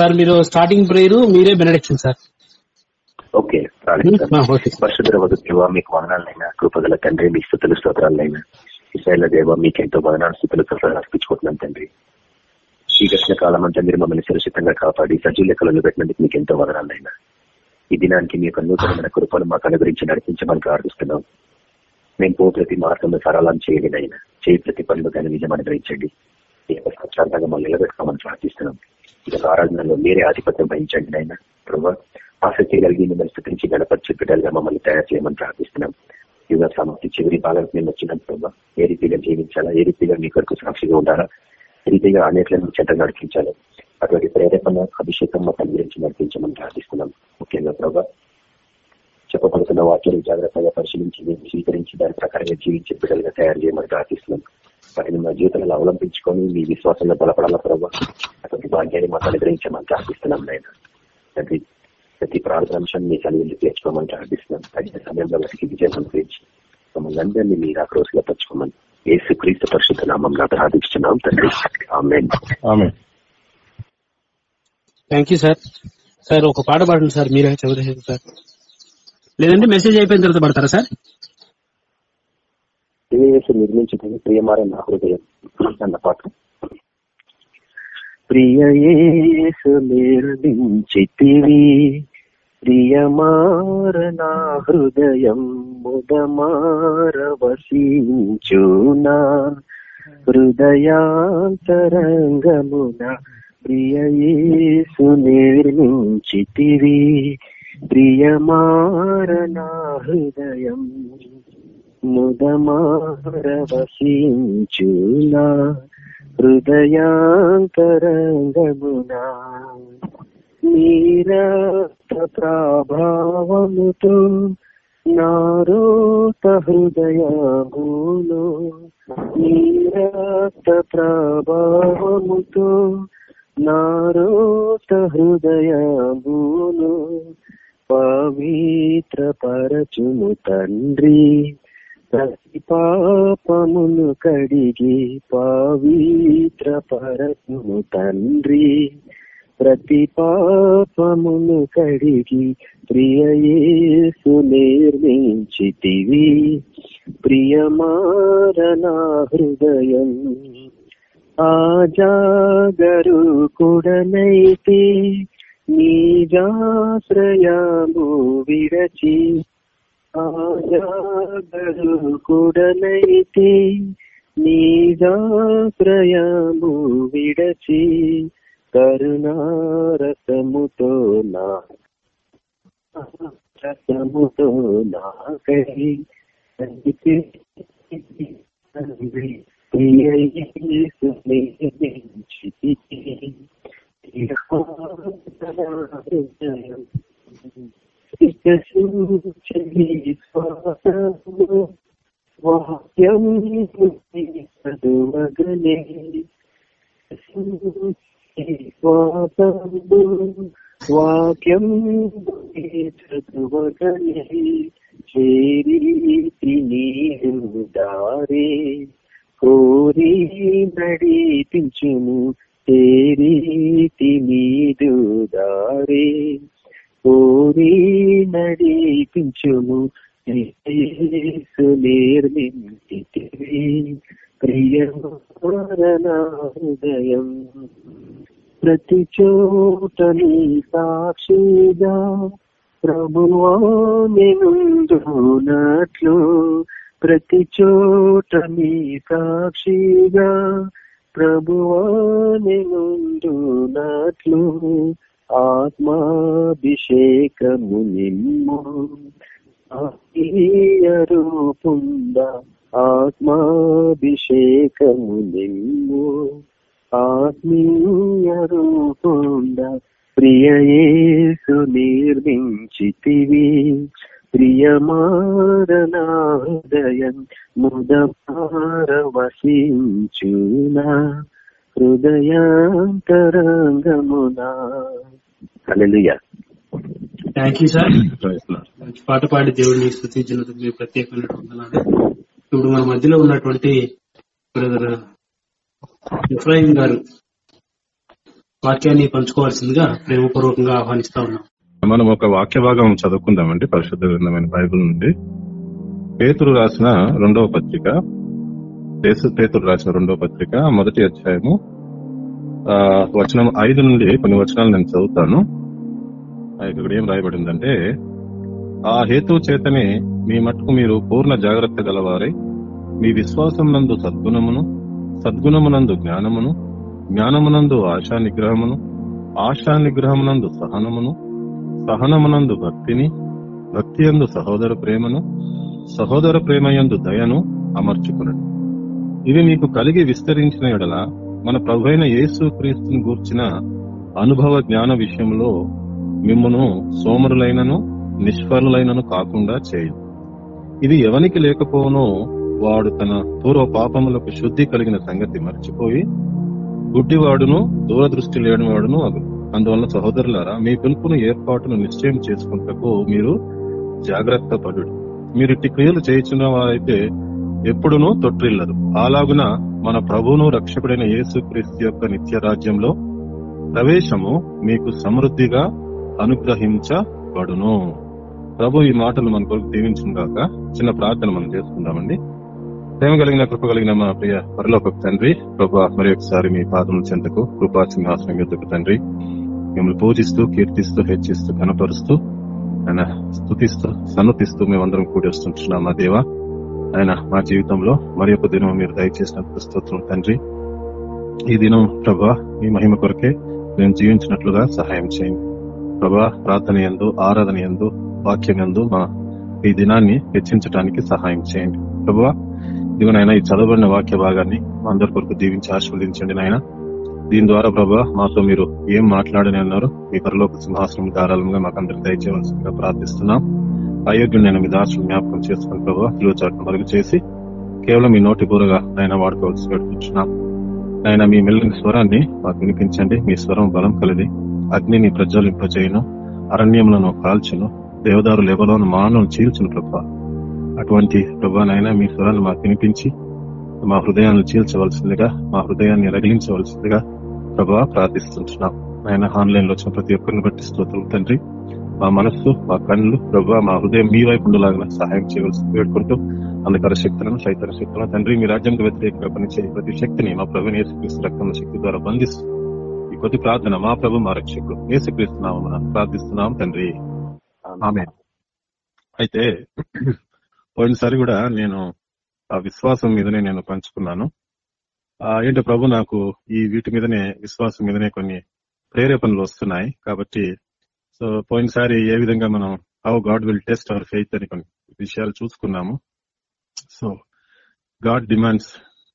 Sir మీరు starting prayer మీరే benediction sir. Okay. పరిశుద్ధ వదువ మీకు వదనాలైనా కృపగల తండ్రి మీ స్థుతులు స్తోత్రాలైనా. ఇస్రాయల్ దేవ మీకెంతో వదనాలు స్థుతులు స్తోత్రాలు అర్పించుకుంటున్నాం తండ్రి. ఈ గడిచిన కాలం అంతా మీరు మమ్మల్ని సురక్షితంగా కాపాడి సజీవ లెక్కలను పెట్టినందుకు మీకు ఎంతో వదనాలైనా. ఈ దినానికి మీ యొక్క నూతనమైన కృపను మాకు అనుగ్రహించి నడిపించమని ప్రార్థిస్తున్నాం. మేము పో ప్రతి మార్గంలో సరళం చేయండి అయినా చేయి ప్రతి పనులు కానీ నిజం అనుగ్రహించండి. ఈ యొక్క సంవత్సరాలుగా మమ్మల్ని నిలబెట్టుకోమని ప్రార్థిస్తున్నాం. ఈ యొక్క ఆరాధనలో మీరే ఆధిపత్యం వహించండి ఆయన ప్రభావ ఆసక్తి కలిగి మిమ్మల్ని స్థితించి గణపరిచి బిడ్డలుగా మమ్మల్ని తయారు చేయమని ప్రార్థిస్తున్నాం. యుగ సమాప్తి చివరి భాగానికి మేము వచ్చినాం ప్రభావ ఏ రీతిగా జీవించాలా? ఏ రీతిగా మీ కొరకు సాక్షిగా ఉండాలా? ఏ రీతిగా అనేకలను చెంత నడిపించాలి? అటువంటి ప్రేరేపణ అభిషేకం మాకు గురించి నడిపించమని ప్రార్థిస్తున్నాం. ముఖ్యంగా ప్రభావ చెప్పబడుతున్న వాక్యాలు జాగ్రత్తగా పరిశీలించి మేము స్వీకరించి దాని ప్రకారంగా జీవించే బిడ్డలుగా తయారు చేయమని ప్రార్థిస్తున్నాం. వాటిని మా జీవితంలో అవలంబించుకొని మీ విశ్వాసంలో బలపడాల ప్రభావ అటువంటి భాగ్యాన్ని మాకు అనుగ్రహించమని ప్రార్థిస్తున్నాం నాయన. ప్రతి ప్రార్థన అంశాన్ని మీ సన్నిధిలో తీర్చుకోమని ప్రార్థిస్తున్నాం. తగిన సమయంలో వాటికి విజయం అనుగ్రహించి మమ్మల్ని అందరినీ మీరు ఆక్రోశగా పరచుకోమని ఏసు క్రీస్తు పరిశుద్ధ నామం ప్రార్థిస్తున్నాం తండ్రి. థ్యాంక్ యూ సార్ సార్ ఒక పాట పాడండి సార్ మీరే చదువు సార్ లేదంటే మెసేజ్ అయిపోయిన తర్వాత పడతారా సార్ యేసు నిర్మించుకుని ప్రియమార నా హృదయం అన్న పాట. ప్రియ యేసు నిర్మించితివి ప్రియమార నా హృదయం ముదమార వసించునా హృదయాంతరంగమున ప్రియ యేసు నిర్మించితివి ప్రియమార నా హృదయం ముదమారవశించునా హృదయాంతరంగమునా నీరత ప్రభావముతో నారోత హృదయమును నీరత ప్రభావముతో నారోత హృదయమును పవిత్ర పరచుము తండ్రి. ప్రతి పాపమును కడిగి పవిత్ర పరచుము తండ్రి. ప్రతి పాపమును కడిగి ప్రియయేసు నిర్మించితివి. ప్రియమారనా హృదయం ఆజాగరు కుడనైతే నీజాశ్రయము విరచి ఆజాగరు కుడనైతే నీజాశ్రయము విడచి కరుణారసముతో నా రసముతో నాకై తండ్రి ప్రియయేసుని వాక్యం చదువగలే వాక్యం చదువగనే చేరీతి నీరు దారే కోరి నడిపించును చేరీతి నీరు దారే కోరి నడిపించును యేసు ప్రతి చోటని సాక్షిగా ప్రభువా నుండునట్లు ప్రతి చోటని సాక్షిగా ప్రభువా నుండునట్లు ఆత్మాభిషేకము నిమ్ము రూపుంద ఆత్మాభిషేకము నిమ్ము ఆత్మీయ రూపుంద ప్రియయేసు నిర్మించితివి. ప్రియమారనాదయం హృదయం వసించునా. హృదయాంతరంగమునా. హల్లెలూయా. థ్యాంక్ యూ సార్ మంచి పాట పాడి దేవుడిని స్థుతించినందుకు మీరు ప్రత్యేకమైన ఇప్పుడు మన మధ్యలో ఉన్నటువంటి బ్రదర్ ఇఫ్రాయిం గారు వాక్యాన్ని పంచుకోవాల్సిందిగా ప్రేమపూర్వకంగా ఆహ్వానిస్తా ఉన్నాం. మనం ఒక వాక్య భాగం చదువుకుందామండి పరిశుద్ధ గ్రంథమైన బైబిల్ నుండి. పేతురు రాసిన రెండవ పత్రిక యేసు పేతురు రాసిన రెండవ పత్రిక మొదటి అధ్యాయము ఆ, వచనం ఐదు నుండి కొన్ని వచనాలు నేను చదువుతాను. ఇక్కడ ఏం రాయబడిందంటే ఆ హేతు చేతనే మీ మట్టుకు మీరు పూర్ణ జాగ్రత్త గలవారై మీ విశ్వాసం నందు సద్గుణమును సద్గుణమునందు జ్ఞానమును జ్ఞానమునందు ఆశా నిగ్రహమును ఆశా నిగ్రహమునందు సహనమును సహనమునందు భక్తిని భక్తి యందు సహోదర ప్రేమను సహోదర ప్రేమయందు దయను అమర్చుకునండి. ఇవి మీకు కలిగి విస్తరించిన ఎడల మన ప్రభైన యేసు క్రీస్తుని గూర్చిన అనుభవ జ్ఞాన విషయంలో మిమ్మను సోమరులైనను నిష్ఫలులైనను కాకుండా చేయదు ఇది ఎవనికి లేకపోనో వాడు తన పూర్వ పాపములకు శుద్ధి కలిగిన సంగతి మర్చిపోయి గుడ్డివాడును దూరదృష్టి లేని వాడును అగు. అందువల్ల సహోదరులారా మీ పిలుపును ఏర్పాటును నిశ్చయం చేసుకుంటకు మీరు జాగ్రత్త పడు మీరు ఇట్టి క్రియలు చేయించిన వారైతే ఎప్పుడునూ తొట్టిల్లదు అలాగున మన ప్రభువును రక్షకుడైన యేసుక్రీస్తు యొక్క నిత్య రాజ్యంలో ప్రవేశము మీకు సమృద్ధిగా అనుగ్రహించబడును. ప్రభు ఈ మాటలు మన కొరకు దీవించిన చిన్న ప్రార్థన మనం చేసుకుందామండి. ప్రేమ కలిగిన కృప కలిగిన మా ప్రియ పరలోక తండ్రి ప్రభు మరి ఒకసారి మీ పాదముల చెంతకు కృపా సింహాసనం ఎద్దుకు తండ్రి. మిమ్మల్ని పూజిస్తూ కీర్తిస్తూ హెచ్చిస్తూ కనపరుస్తూ ఆయన స్థుతిస్తూ సన్నతిస్తూ మేమందరం కూడి వస్తుంటున్నాం మా దేవ? ఆయన మా జీవితంలో మరి ఒక దినం మీరు దయచేసినందుకు స్తోత్రం తండ్రి. ఈ దినం ప్రభా మీ మహిమ కొరకే మేము జీవించినట్లుగా సహాయం చేయండి. ప్రభా ప్రార్థన ఎందు ఆరాధన ఎందు వాక్యం ఎందు మా ఈ దినాన్ని హెచ్చించడానికి సహాయం చేయండి. ప్రభా ఇదిగో నాయన ఈ చదవబడిన వాక్య భాగాన్ని మా అందరి కొరకు దీవించి ఆశీర్వదించండి నాయన. దీని ద్వారా ప్రభా మాతో మీరు ఏం మాట్లాడని అన్నారు మీ పరలోక సింహాసనం ధారాళంగా మాకు అందరికి దయచేయవలసిందిగా ప్రార్థిస్తున్నాం. అయోగ్యం నేను మీ దాసులు జ్ఞాపకం చేసుకుని ప్రభావ చాటు మరుగు చేసి కేవలం మీ నోటి బూరగా ఆయన వాడుకోవాల్సి పెట్టుకుంటున్నాం ఆయన మీ మెల్లని స్వరాన్ని మాకు వినిపించండి. మీ స్వరం బలం కలిది అగ్నిని ప్రజ్వలింపజేయను అరణ్యములను కాల్చును దేవదారు లెబలోను మానవును చీల్చును ప్రభా. అటువంటి ప్రభానైనా మీ స్వరాన్ని మాకు వినిపించి మా హృదయాన్ని చీల్చవలసిందిగా మా హృదయాన్ని రగిలించవలసిందిగా ప్రభా ప్రార్థిస్తుంటున్నాం. ఆయన ఆన్లైన్లో వచ్చిన ప్రతి ఒక్కరిని బట్టి స్తోత్రం తండ్రి. మా మనస్సు మా కళ్ళు ప్రభు మా హృదయం మీ వైపు ఉండలాగా సహాయం చేయవలసి వేడుకుంటూ అంధకార శక్తులను సైతన శక్తులను తండ్రి మీ రాజ్యంకి వ్యతిరేకంగా పనిచేయ ప్రతి శక్తిని మా ప్రభు యేసుక్రీస్తు రక్తం శక్తి ద్వారా బంధిస్తూ ఈ కొద్ది ప్రార్థన మా ప్రభు మా రక్షకుడు యేసుక్రీస్తున్నాము ప్రార్థిస్తున్నాం తండ్రి. ఆమె అయితే పోయినసారి కూడా నేను ఆ విశ్వాసం మీదనే నేను పంచుకున్నాను. ఆ ఏంటో ప్రభు నాకు ఈ వీటి మీదనే విశ్వాసం మీదనే కొన్ని ప్రేరేపణలు వస్తున్నాయి. కాబట్టి సో పోయినసారి ఏ విధంగా మనం how God will test our faith అని కొన్ని విషయాలు చూసుకున్నాము. సో గాడ్ డిమాండ్స్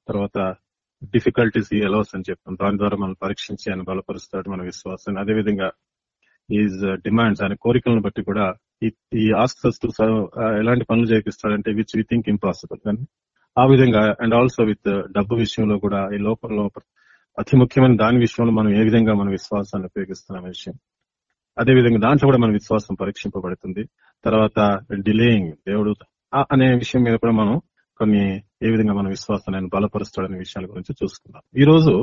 తర్వాత డిఫికల్టీస్ ఈ అలౌస్ అని చెప్తాం. దాని ద్వారా మనం పరీక్షించి ఆయన బలపరుస్తాడు మన విశ్వాసాన్ని. అదేవిధంగా ఈజ్ డిమాండ్స్ ఆయన కోరికలను బట్టి కూడా ఈ ఆస్క్స్ టు ఎలాంటి పనులు చేపిస్తాడంటే విచ్ వి థింక్ ఇంపాసిబుల్ కానీ ఆ విధంగా అండ్ ఆల్సో విత్ డబ్బు విషయంలో కూడా ఈ లోపల అతి ముఖ్యమైన దాని విషయంలో మనం ఏ విధంగా మన విశ్వాసాన్ని ఉపయోగిస్తున్నాం విషయం. అదే విధంగా దాంట్లో కూడా మన విశ్వాసం పరీక్షింపబడుతుంది. తర్వాత డిలేయింగ్ దేవుడు అనే విషయం మీద కూడా మనం కొన్ని ఏ విధంగా మన విశ్వాసాన్ని ఆయన బలపరుస్తాడనే విషయాల గురించి చూసుకుందాం. ఈ రోజు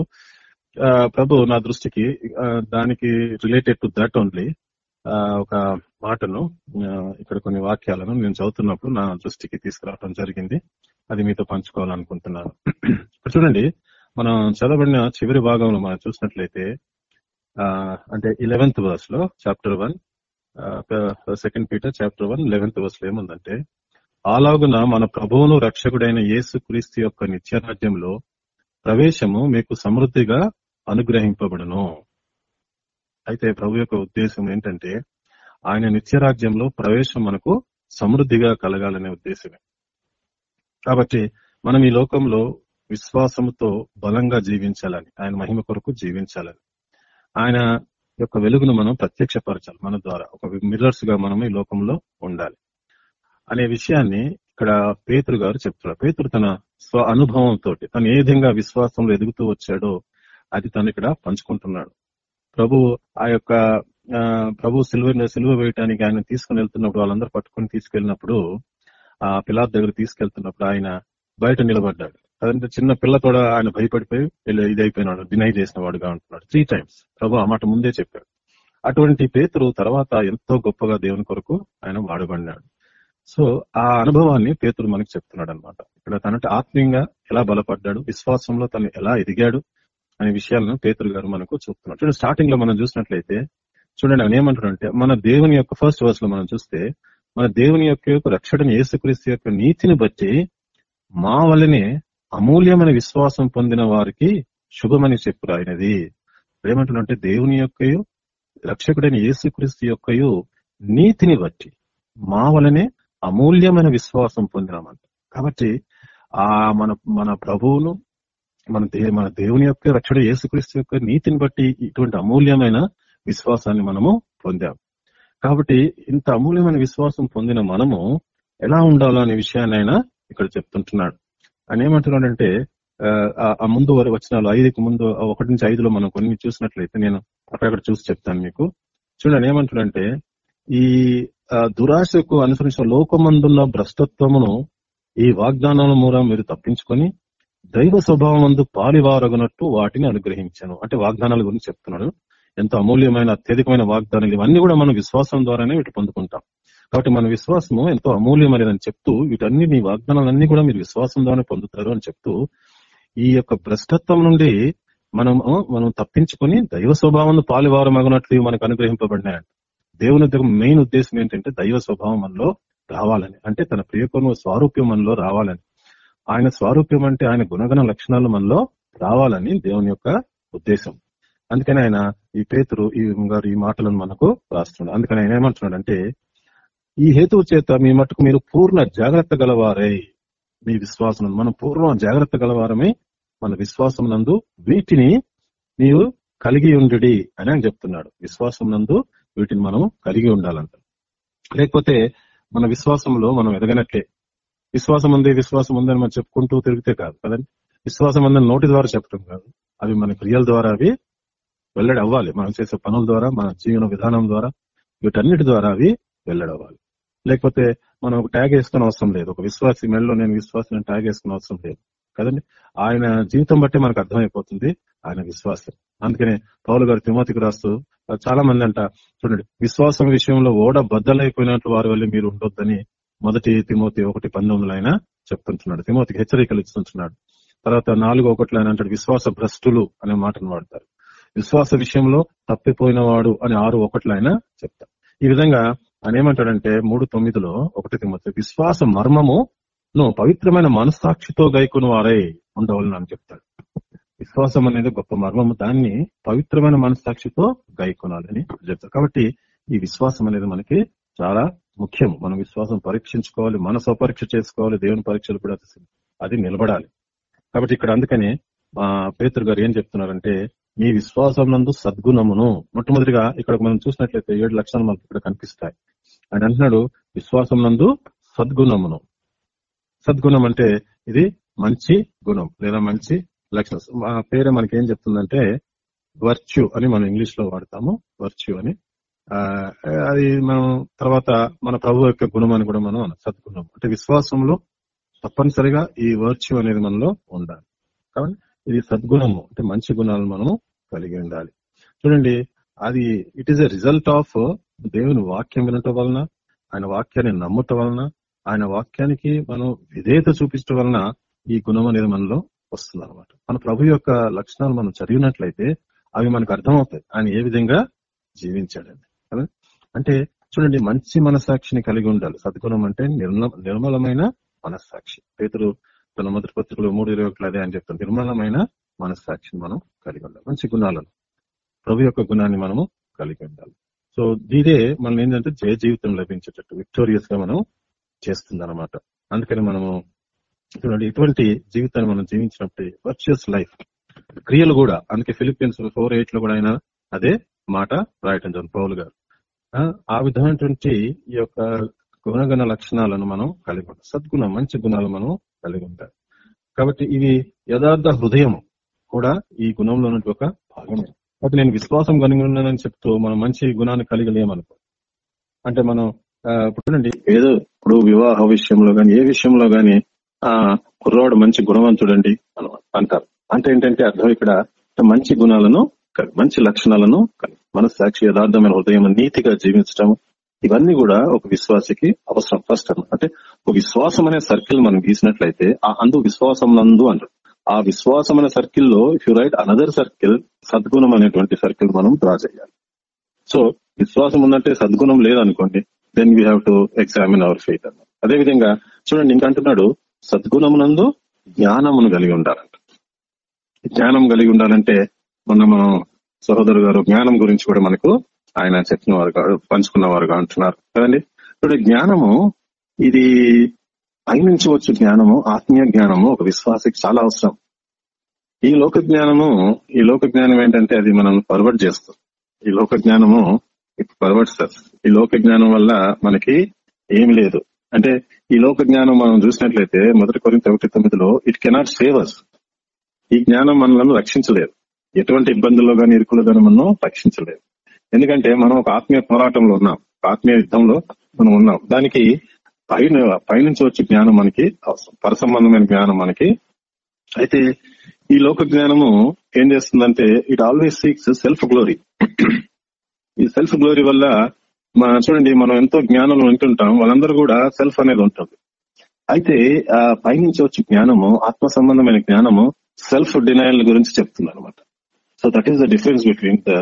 ఆ, ప్రభు నా దృష్టికి దానికి రిలేటెడ్ టు దట్ ఓన్లీ ఒక మాటను ఇక్కడ కొన్ని వాక్యాలను నేను చదువుతున్నప్పుడు నా దృష్టికి తీసుకురావడం జరిగింది. అది మీతో పంచుకోవాలనుకుంటున్నాను. ఇప్పుడు చూడండి మనం చదవబడిన చివరి భాగంలో మనం చూసినట్లయితే అంటే eleventh వర్స్లో chapter one second Peter chapter one eleventh వర్స్లో ఏముందంటే అలాగున మన ప్రభువును రక్షకుడైన యేసు క్రీస్తు యొక్క నిత్యరాజ్యంలో ప్రవేశము మీకు సమృద్ధిగా అనుగ్రహింపబడును. అయితే ప్రభు యొక్క ఉద్దేశం ఏంటంటే ఆయన నిత్యరాజ్యంలో ప్రవేశం మనకు సమృద్ధిగా కలగాలనే ఉద్దేశమే. కాబట్టి మనం ఈ లోకంలో విశ్వాసంతో బలంగా జీవించాలని ఆయన మహిమ కొరకు జీవించాలని ఆయన యొక్క వెలుగును మనం ప్రత్యక్షపరచాలి మన ద్వారా. ఒక మిర్రర్స్గా మనం ఈ లోకంలో ఉండాలి. అనే విషయాన్ని ఇక్కడ పేతురు గారు చెప్తున్నారు. పేతురు తన స్వ అనుభవంతో తను ఏ విధంగా విశ్వాసంలో ఎదుగుతూ వచ్చాడో అది తను ఇక్కడ పంచుకుంటున్నాడు. ప్రభు ఆ యొక్క ఆ, ప్రభు సిల్వ సిల్వ వేయటానికి ఆయన తీసుకుని వెళ్తున్నప్పుడు వాళ్ళందరూ పట్టుకొని తీసుకెళ్ళినప్పుడు ఆ పిలాత్ దగ్గర తీసుకెళ్తున్నప్పుడు ఆయన బయట నిలబడ్డాడు. అదంటే చిన్న పిల్ల కూడా ఆయన భయపడిపోయి వీళ్ళు ఇది అయిపోయినాడు డినై చేసిన వాడుగా ఉంటున్నాడు. త్రీ టైమ్స్ ప్రభు ఆ మాట ముందే చెప్పాడు. అటువంటి పేతురు తర్వాత ఎంతో గొప్పగా దేవుని కొరకు ఆయన వాడబడినాడు. సో ఆ అనుభవాన్ని పేతురు మనకి చెప్తున్నాడు అనమాట ఇక్కడ తనటి ఆత్మీయంగా ఎలా బలపడ్డాడు విశ్వాసంలో తను ఎలా ఎదిగాడు అనే విషయాలను పేతురు గారు మనకు చెప్తున్నాడు చూడండి స్టార్టింగ్లో మనం చూసినట్లయితే చూడండి ఆయన ఏమంటాడంటే మన దేవుని యొక్క ఫస్ట్ వర్స్లో మనం చూస్తే మన దేవుని యొక్క రక్షణ యేసుక్రీస్తు యొక్క నీతిని బట్టి మా వల్లనే అమూల్యమైన విశ్వాసం పొందిన వారికి శుభమని చెప్పు ఆయనది. ఏమంటున్నంటే దేవుని యొక్కయు రక్షకుడైన యేసుక్రీస్తు యొక్కయు నీతిని బట్టి మా వలనే అమూల్యమైన విశ్వాసం పొందినామంట. కాబట్టి ఆ మన మన ప్రభువును మన దే మన దేవుని యొక్క రక్షణ యేసుక్రీస్తు యొక్క నీతిని బట్టి ఇటువంటి అమూల్యమైన విశ్వాసాన్ని మనము పొందాం. కాబట్టి ఇంత అమూల్యమైన విశ్వాసం పొందిన మనము ఎలా ఉండాలో అనే విషయాన్ని ఆయన ఇక్కడ చెప్తుంటున్నాడు. అని ఏమంటున్నాడంటే ఆ ముందు వరకు వచ్చిన ఐదుకు ముందు ఒకటి నుంచి ఐదులో మనం కొన్ని చూసినట్లయితే నేను అక్కడక్కడ చూసి చెప్తాను మీకు. చూడండి ఏమంటున్నాడంటే ఈ దురాశకు అనుసరించిన లోకమందున్న భ్రష్టత్వమును ఈ వాగ్దానాల మూలం మీరు తప్పించుకొని దైవ స్వభావం అందు పాలివారగునట్టు వాటిని అనుగ్రహించాను. అంటే వాగ్దానాల గురించి చెప్తున్నాడు. ఎంతో అమూల్యమైన అత్యధికమైన వాగ్దానాలు ఇవన్నీ కూడా మనం విశ్వాసం ద్వారానే వీటి పొందుకుంటాం. కాబట్టి మన విశ్వాసము ఎంతో అమూల్యమైనదని చెప్తూ వీటన్ని మీ వాగ్దానాలన్నీ కూడా మీరు విశ్వాసం ద్వారా పొందుతారు అని చెప్తూ ఈ యొక్క భ్రష్టత్వం నుండి మనం మనం తప్పించుకొని దైవ స్వభావం పాలివారమగినట్లు మనకు అనుగ్రహింపబడినాయంట. దేవుని మెయిన్ ఉద్దేశం ఏంటంటే దైవ స్వభావం మనలో రావాలని. అంటే తన ప్రియకర్మ స్వారూప్యం మనలో రావాలని. ఆయన స్వారూప్యం అంటే ఆయన గుణగణ లక్షణాలు మనలో రావాలని దేవుని యొక్క ఉద్దేశం. అందుకని ఆయన ఈ పేతురు ఈ గారు ఈ మాటలను మనకు రాస్తున్నాడు. అందుకని ఆయన ఏమంటున్నాడు అంటే ఈ హేతువు చేత మీ మటుకు మీరు పూర్ణ జాగ్రత్త గలవారై. మీ విశ్వాసం మనం పూర్ణ జాగ్రత్త గలవారమే మన విశ్వాసం నందు వీటిని నీవు కలిగి ఉండు అని ఆయన చెప్తున్నాడు. విశ్వాసం నందు వీటిని మనం కలిగి ఉండాలంట. లేకపోతే మన విశ్వాసంలో మనం ఎదగనట్లే. విశ్వాసం ఉంది విశ్వాసం ఉందని మనం చెప్పుకుంటూ తిరిగితే కాదు కదండి. విశ్వాసం ఉందని నోటి ద్వారా చెప్పడం కాదు. అవి మన క్రియల ద్వారా అవి వెల్లడి అవ్వాలి. మనం చేసే పనుల ద్వారా మన జీవన విధానం ద్వారా వీటన్నిటి ద్వారా అవి వెల్లడవ్వాలి లేకపోతే మనం ఒక ట్యాగ్ వేసుకుని అవసరం లేదు. ఒక విశ్వాసి మెడలో నేను విశ్వాసం ట్యాగ్ వేసుకుని అవసరం లేదు. కదండి? ఆయన జీవితం బట్టే మనకు అర్థమైపోతుంది. ఆయన విశ్వాసం. అందుకనే పౌలు గారు తిమోతికి రాస్తూ చాలా మంది అంట చూడండి విశ్వాసం విషయంలో ఓడ బద్దలైపోయినట్లు వారి వల్ల మీరు ఉండొద్దని మొదటి తిమోతి ఒకటి పంతొమ్మిదిలో ఆయన చెప్తుంటున్నాడు. తిమోతికి హెచ్చరికలు ఇస్తుంటున్నాడు. తర్వాత నాలుగు ఒకటిలో ఆయన అంటాడు విశ్వాస భ్రష్టులు అనే మాటను వాడతారు. విశ్వాస విషయంలో తప్పిపోయిన వాడు అని ఆరు ఒకటిలో ఆయన చెప్తారు. ఈ విధంగా ఆయన ఏమంటాడంటే మూడు తొమ్మిదిలో ఒకటి తిమ్మతి విశ్వాస మర్మము నువ్వు పవిత్రమైన మనస్సాక్షితో గైకుని వారే ఉండవాలని అని చెప్తాడు. విశ్వాసం అనేది గొప్ప మర్మము. దాన్ని పవిత్రమైన మనస్సాక్షితో గైకొనాలని చెప్తారు కాబట్టి ఈ విశ్వాసం అనేది మనకి చాలా ముఖ్యం మనం విశ్వాసం పరీక్షించుకోవాలి మన స్వపరీక్ష చేసుకోవాలి దేవుని పరీక్షలు కూడా అది నిలబడాలి. కాబట్టి ఇక్కడ అందుకని మా పేతురు గారు ఏం చెప్తున్నారంటే మీ విశ్వాసం నందు సద్గుణమును మొట్టమొదటిగా ఇక్కడ మనం చూసినట్లయితే ఏడు లక్షణాలు మనకి ఇక్కడ కనిపిస్తాయి. ఆయన అంటున్నాడు విశ్వాసం నందు సద్గుణమును. సద్గుణం అంటే ఇది మంచి గుణం లేదా మంచి లక్షణం. ఆ పేరే మనకి ఏం చెప్తుందంటే వర్చ్యూ అని మనం ఇంగ్లీష్లో వాడతాము వర్చ్యూ అని. అది మనం తర్వాత మన ప్రభు యొక్క గుణం అని కూడా మనం సద్గుణం. అంటే విశ్వాసంలో తప్పనిసరిగా ఈ వర్చ్యూ అనేది మనలో ఉండాలి. కాబట్టి ఇది సద్గుణము అంటే మంచి గుణాలను మనము కలిగి ఉండాలి. చూడండి అది it is a result of దేవుని వాక్యం వినటం వలన ఆయన వాక్యాన్ని నమ్మటం వలన ఆయన వాక్యానికి మనం విధేయత చూపించడం వలన ఈ గుణం అనేది మనలో వస్తుంది అనమాట మన ప్రభు యొక్క లక్షణాలు మనం చదివినట్లయితే అవి మనకు అర్థమవుతాయి. ఆయన ఏ విధంగా జీవించాడండి. కదా? అంటే చూడండి మంచి మనసాక్షిని కలిగి ఉండాలి. సద్గుణం అంటే నిర్మలమైన మనస్సాక్షి. పేతురు తన మొదటి పత్రికలు మూడు ఇరవై ఒకటి అదే అని చెప్తాం. నిర్మలమైన మనస్సాక్షిని మనం కలిగి ఉండాలి. మంచి గుణాలను ప్రభు యొక్క గుణాన్ని మనము కలిగి ఉండాలి. సో ఇదే మనం ఏంటంటే జయ జీవితం లభించేటట్టు విక్టోరియస్గా మనం చేస్తుంది అనమాట అందుకని మనము చూడండి ఇటువంటి జీవితాన్ని మనం జీవించినప్పుడు వర్చువస్ లైఫ్ క్రియలు కూడా అందుకే ఫిలిపిన్స్ ఫోర్ ఎయిట్లో కూడా ఆయన అదే మాట రాయటం జరుగుతుంది పౌలు గారు. ఆ విధమైనటువంటి ఈ యొక్క గుణగణ లక్షణాలను మనం కలిగి ఉంటాం. సద్గుణం మంచి గుణాలు మనం కలిగి ఉంటాం. కాబట్టి ఇది యథార్థ హృదయం కూడా ఈ గుణంలో ఒక భాగమే. కాబట్టి నేను విశ్వాసం కలిగి ఉన్నానని చెప్తూ మనం మంచి గుణాన్ని కలిగలేమనుకో. అంటే మనం ఇప్పుడు ఏదో ఇప్పుడు వివాహ విషయంలో గాని ఏ విషయంలో గాని ఆ కుర్రాడు మంచి గుణవంతుడండి అని అంటారు. అంటే ఏంటంటే అర్థం ఇక్కడ మంచి గుణాలను మంచి లక్షణాలను మన సాక్షి యథార్థమైన హృదయం నీతిగా జీవించడం ఇవన్నీ కూడా ఒక విశ్వాసకి అవసరం ఫస్ట్ అంటే ఒక విశ్వాసం అనే సర్కిల్ మనం గీసినట్లయితే ఆ అందు విశ్వాసం నందు అంటారు. ఆ విశ్వాసం అనే సర్కిల్లో యు రైట్ అనదర్ సర్కిల్ సద్గుణం అనేటువంటి సర్కిల్ మనం డ్రా చేయాలి. సో విశ్వాసం ఉందంటే సద్గుణం లేదనుకోండి then we have to examine our faith అన్న అదే విధంగా చూడండి ఇంకా అంటున్నాడు సద్గుణమునందు జ్ఞానమును కలిగి ఉండాలంట. జ్ఞానం కలిగి ఉండాలంటే మొన్న మనం సహోదరు గారు జ్ఞానం గురించి కూడా మనకు ఆయన చెప్పిన వారుగా పంచుకున్న వారుగా అంటున్నారు. కదండి? ఇప్పుడు జ్ఞానము ఇది పైనుంచి వచ్చే జ్ఞానము ఆత్మీయ జ్ఞానము ఒక విశ్వాసకి చాలా అవసరం. ఈ లోక జ్ఞానము ఈ లోక జ్ఞానం ఏంటంటే అది మనం పర్వర్ట్ చేస్తుంది. ఈ లోక జ్ఞానము పర్వర్ట్స్ ఈ లోక జ్ఞానం వల్ల మనకి ఏం లేదు. అంటే ఈ లోక జ్ఞానం మనం చూసినట్లయితే మొదటి కొరింత ఒకటి తొమ్మిదిలో ఇట్ కెనాట్ సేవ్ అస్ ఈ జ్ఞానం మనల్ని రక్షించలేదు. ఎటువంటి ఇబ్బందుల్లో గాని ఇరుకులు కానీ మనం రక్షించలేదు. ఎందుకంటే మనం ఒక ఆత్మీయ పోరాటంలో ఉన్నాం. ఆత్మీయ యుద్ధంలో మనం ఉన్నాం. దానికి పైన పైనుంచి వచ్చే జ్ఞానం మనకి పరసంబంధమైన జ్ఞానం మనకి. అయితే ఈ లోక జ్ఞానము ఏం చేస్తుందంటే it always seeks self glory ఈ సెల్ఫ్ గ్లోరీ వల్ల మన చూడండి మనం ఎంతో జ్ఞానంలో వింటుంటాం వాళ్ళందరూ కూడా సెల్ఫ్ అనేది ఉంటుంది. అయితే ఆ పైనుంచి వచ్చే జ్ఞానము ఆత్మ సంబంధమైన జ్ఞానము సెల్ఫ్ డినయల్ గురించి చెప్తుంది అనమాట so that is the difference between the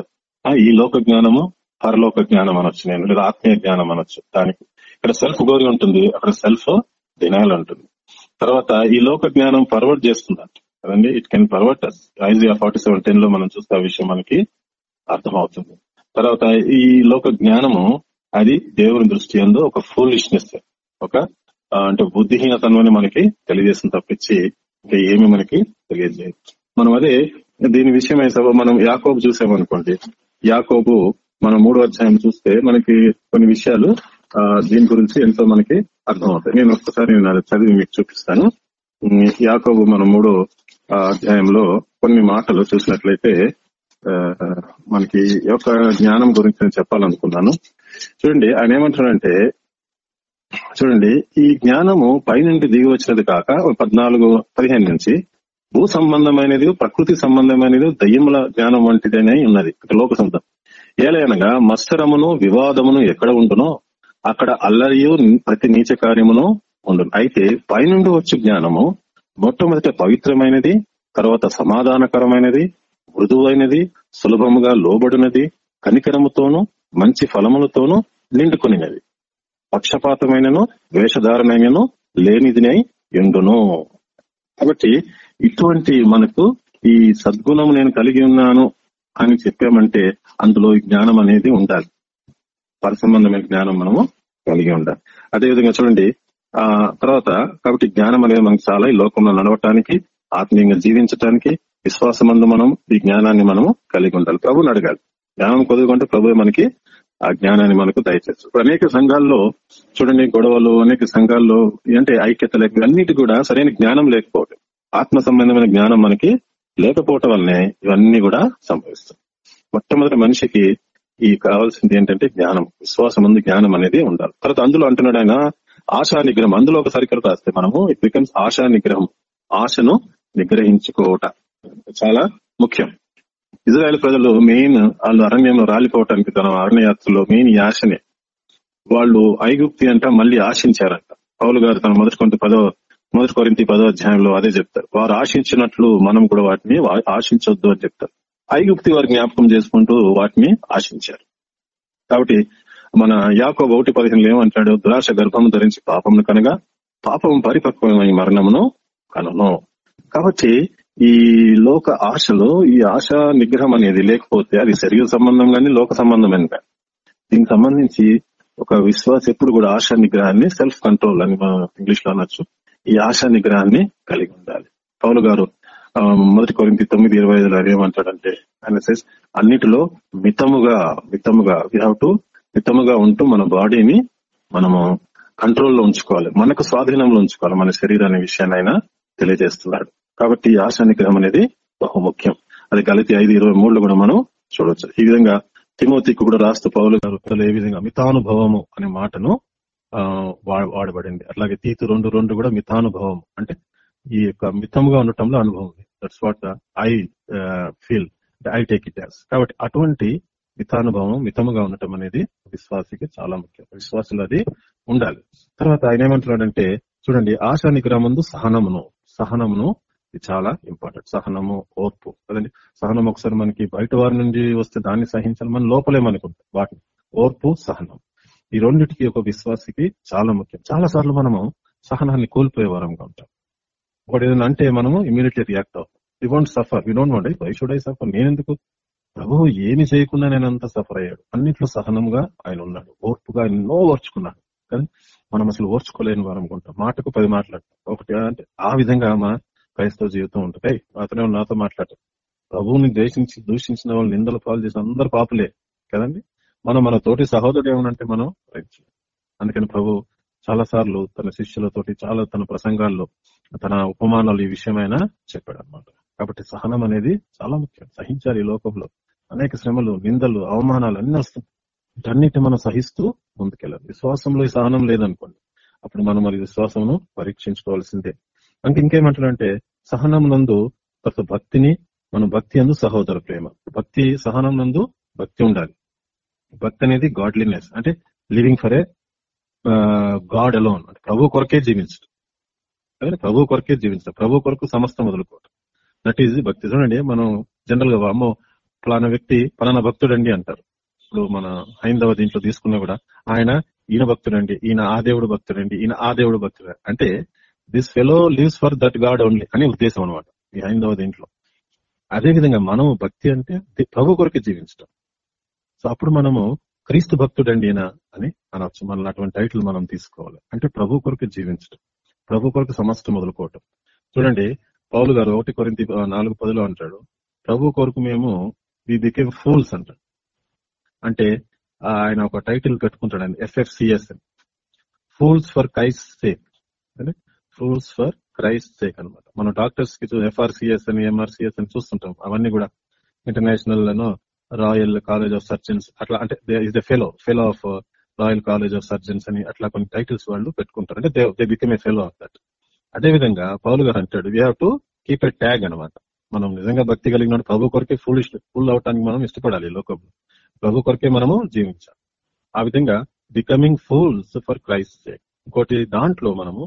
ఈ లోక జ్ఞానము పరలోక జ్ఞానం అనొచ్చు నేను లేదా ఆత్మీయ జ్ఞానం అనొచ్చు. దానికి ఇక్కడ సెల్ఫ్ గోరి ఉంటుంది అక్కడ సెల్ఫ్ డినయల్ ఉంటుంది. తర్వాత ఈ లోక జ్ఞానం ఫార్వర్డ్ చేస్తుందంట. కదండి? It can forward Isaiah forty seven టెన్లో మనం చూస్తే ఆ విషయం మనకి అర్థమవుతుంది. తర్వాత ఈ లోక జ్ఞానము అది దేవుని దృష్టి అందు ఒక ఫూలిష్నెస్ ఒక అంటే బుద్ధిహీనతను మనకి తెలియజేసిన తప్పించి ఇంకా ఏమి మనకి తెలియజేయదు. మనం అదే దీని విషయమై సభ మనం యాకోబు చూసామనుకోండి యాకోబు మనం మూడో అధ్యాయం చూస్తే మనకి కొన్ని విషయాలు దీని గురించి ఎంతో మనకి అర్థమవుతాయి. నేను ఒక్కసారి నేను చదివి మీకు చూపిస్తాను. యాకోబు మనం మూడో ఆ, అధ్యాయంలో కొన్ని మాటలు చూసినట్లయితే ఆ, మనకి యొక్క జ్ఞానం గురించి నేను చెప్పాలనుకున్నాను. చూడండి ఆయన ఏమంటాడంటే చూడండి ఈ జ్ఞానము పైనుండి దిగి వచ్చినది కాక ఒక పద్నాలుగు పదిహేను నుంచి భూ సంబంధమైనది ప్రకృతి సంబంధమైనది దయ్యముల జ్ఞానం వంటిదనే ఉన్నది. ఒక లోక సంతం ఏలైనగా మత్సరమును వివాదమును ఎక్కడ ఉండునో అక్కడ అల్లరియు ప్రతి నీచ కార్యమును ఉండును. అయితే పైనుండి వచ్చే జ్ఞానము మొట్టమొదట పవిత్రమైనది తర్వాత సమాధానకరమైనది మృదువైనది సులభముగా లోబడినది కనికరముతోనూ మంచి ఫలములతోనూ నిండుకునినది. పక్షపాతమైనను వేషధారణైనను లేనిదినై ఎండును కాబట్టి ఇటువంటి మనకు ఈ సద్గుణం నేను కలిగి ఉన్నాను అని చెప్పామంటే అందులో ఈ జ్ఞానం అనేది ఉండాలి. పరసంబంధమైన జ్ఞానం మనము కలిగి ఉండాలి. అదేవిధంగా చూడండి ఆ తర్వాత కాబట్టి జ్ఞానం అనేది మనకు చాలా ఈ లోకంలో నడవటానికి ఆత్మీయంగా జీవించటానికి విశ్వాసమందు మనం ఈ జ్ఞానాన్ని మనము కలిగి ఉండాలి. ప్రభుని అడగాలి. జ్ఞానం కొదుకుంటే ప్రభు మనకి ఆ జ్ఞానాన్ని మనకు దయచేస్తారు. అనేక సంఘాల్లో చూడండి గొడవలు అనేక సంఘాల్లో అంటే ఐక్యత లేక అన్నిటి కూడా సరైన జ్ఞానం లేకపోవడం ఆత్మ సంబంధమైన జ్ఞానం మనకి లేకపోవటం వల్లనే ఇవన్నీ కూడా సంభవిస్తాయి. మొట్టమొదటి మనిషికి ఈ కావాల్సింది ఏంటంటే జ్ఞానం విశ్వాసం ముందు జ్ఞానం అనేది ఉండాలి. తర్వాత అందులో అంటున్నాడు ఆయన ఆశా నిగ్రహం. అందులో ఒక సరికలు రాస్తే మనము ఇట్ బికమ్స్ ఆశా నిగ్రహం. ఆశను నిగ్రహించుకోవట చాలా ముఖ్యం. ఇజ్రాయెల్ ప్రజలు మెయిన్ వాళ్ళు అరణ్యంలో రాలిపోవటానికి తన అరణ్యయాత్రలో మెయిన్ ఈ ఆశనే వాళ్ళు ఐగుప్తి అంట మళ్ళీ ఆశించారంట. పౌలు గారు తన మొదటి కొంత పదో మొదటి కొరింతి పదో అధ్యాయంలో అదే చెప్తారు. వారు ఆశించినట్లు మనం కూడా వాటిని ఆశించొద్దు అని చెప్తారు. ఐగుప్తి వారు జ్ఞాపకం చేసుకుంటూ వాటిని ఆశించారు. కాబట్టి మన యాకో ఒకటి పదిహేనులో ఏమంటాడు? దురాశ గర్భం ధరించి పాపమును కనుక పాపం పరిపక్వమైన మరణమును కనును. కాబట్టి ఈ లోక ఆశలో ఈ ఆశ నిగ్రహం అనేది లేకపోతే అది శరీర సంబంధం కానీ లోక సంబంధమైన దీనికి సంబంధించి ఒక విశ్వాస ఎప్పుడు కూడా ఆశా నిగ్రహాన్ని సెల్ఫ్ కంట్రోల్ అని మనం ఇంగ్లీష్లో అనొచ్చు. ఈ ఆశా నిగ్రహాన్ని కలిగి ఉండాలి. పౌలు గారు మొదటి కొరింతి తొమ్మిది ఇరవై ఐదులో ఏమంటాడంటే ఆయన says, అన్నిటిలో మితముగా మితముగా వి హ్యావ్ టు మితముగా ఉంటూ మన బాడీని మనము కంట్రోల్లో ఉంచుకోవాలి. మనకు స్వాధీనంలో ఉంచుకోవాలి. మన శరీరాన్ని విషయాన్ని ఆయన తెలియజేస్తున్నాడు. కాబట్టి ఈ ఆశా నిగ్రహం అనేది బహు ముఖ్యం. అది కలిపి ఐదు ఇరవై మూడులో కూడా మనం చూడొచ్చు. ఈ విధంగా తిమోతికి కూడా రాస్తూ పౌలు గారు ఏ విధంగా? మితానుభవము అనే మాటను వాడబడింది. అట్లాగే తీతు రెండు రెండు కూడా మితానుభవం అంటే ఈ యొక్క మితముగా ఉండటంలో అనుభవం that's what I feel I take it as కాబట్టి అటువంటి మితానుభవం మితముగా ఉండటం అనేది విశ్వాసికి చాలా ముఖ్యం. విశ్వాసులు అది ఉండాలి. తర్వాత ఆయన ఏమంటున్నాడంటే చూడండి ఆశా నిగ్రహముందు సహనమును. సహనమును ఇది చాలా ఇంపార్టెంట్ సహనము ఓర్పు. కదండి సహనం ఒకసారి మనకి బయట వారి నుండి వస్తే దాన్ని సహించాలి. మన లోపలే మనకు వాటిని. ఓర్పు సహనం. ఈ రెండింటికి ఒక విశ్వాసికి చాలా ముఖ్యం. చాలా సార్లు మనము సహనాన్ని కోల్పోయే వారంగా ఉంటాం. ఒకటి ఏదైనా అంటే మనము ఇమ్యూనిటీ రియాక్ట్ అవుతాం. We want suffer we don't want why should I suffer నేనెందుకు? ప్రభు ఏమి చేయకుండా నేను అంత సఫర్ అయ్యాడు. అన్నిట్లో సహనంగా ఆయన ఉన్నాడు. ఓర్పుగా ఎన్నో ఓర్చుకున్నాడు. కానీ మనం అసలు ఓర్చుకోలేని వారం ఉంటాం. మాటకు పది మాట్లాడతాం. ఒకటి అంటే ఆ విధంగా మన క్రైస్తవ జీవితం ఉంటుంది. అతనే నాతో మాట్లాడతాడు ప్రభువుని దేశించి దూషించిన వాళ్ళు నిందలు పాలు చేసిన అందరు పాపులే. కదండి? మనం మన తోటి సహోదరుడు ఏమనంటే మనం రైతు అందుకని ప్రభు చాలా సార్లు తన శిష్యులతోటి చాలా తన ప్రసంగాల్లో తన ఉపమానాలు ఈ విషయమైన చెప్పాడు అనమాట కాబట్టి సహనం అనేది చాలా ముఖ్యం. సహించాలి లోకంలో. అనేక శ్రమలు నిందలు అవమానాలు అన్ని వస్తాయి. వీటన్నిటి మనం సహిస్తూ ముందుకెళ్ళాలి. విశ్వాసంలో ఈ సహనం లేదనుకోండి అప్పుడు మనం మరి విశ్వాసమును పరీక్షించుకోవాల్సిందే. అంటే ఇంకేమంటాడంటే సహనం నందు తర్వాత భక్తిని మన భక్తి అందు సహోదర ప్రేమ. భక్తి సహనం నందు భక్తి ఉండాలి. భక్తి అనేది గాడ్లీనెస్ అంటే living for a God alone అంటే ప్రభు కొరకే జీవించడం. అదే ప్రభు కొరకే జీవించడం. ప్రభు కొరకు సమస్తం వదులుకోవటం. దట్ ఈజ్ భక్తి. చూడండి మనం జనరల్గా అమ్మో ఫలానా వ్యక్తి ఫలానా భక్తుడండి అంటారు. ఇప్పుడు మన హైందవ దీంట్లో తీసుకున్నా కూడా ఆయన ఈయన భక్తుడండి ఈయన ఆ దేవుడు భక్తుడండి ఈయన ఆ దేవుడు భక్తుడు. అంటే this fellow lives for that God only అని ఉద్దేశం అనమాట ఈ హైందవ దీంట్లో. అదే విధంగా మనం భక్తి అంటే ప్రభు కొరకే జీవించడం సో అప్పుడు మనము క్రీస్తు భక్తుడండి అని అనొచ్చు. మన అటువంటి టైటిల్ మనం తీసుకోవాలి. అంటే ప్రభు కొరకు జీవించడం ప్రభు కొరకు సమస్తం మొదలుకోవటం. చూడండి పౌలు గారు ఒకటి కొరింతి నాలుగు పదిలో అంటాడు. ప్రభు కొరకు మేము వి బికేమ్ ఫూల్స్ అంటాడు. అంటే ఆయన ఒక టైటిల్ పెట్టుకుంటాడు ఆయన ఎఫ్ఎఫ్సిఎస్ అని. ఫూల్స్ ఫర్ క్రైస్ట్ సేక్ అంటే ఫూల్స్ ఫర్ క్రైస్ట్ సేక్ అన్నమాట. మనం డాక్టర్స్కి ఎఫ్ఆర్సిఎస్ అని ఎంఆర్సిఎస్ అని చూస్తుంటాం. అవన్నీ కూడా international royal college of surgeons అట్లా అంటే is the fellow fellow of uh, royal college of surgeons అని అట్లా కొన్ని టైటిల్స్ వాళ్ళు పెట్టుకుంటారు. అంటే they become a fellow of that. అదే విధంగా పౌలు గారు అంటాడు we have to keep a tag అనమాట మనం నిజంగా భక్తి కలిగిన ప్రభు కొరకే ఫుల్ ఫుల్ అవటానికి మనం ఇష్టపడాలి లోకంలో. ప్రభు కొరకే మనము జీవించాలి. ఆ విధంగా బికమింగ్ ఫూల్స్ ఫర్ క్రైస్ట్ ఇంకోటి దాంట్లో మనము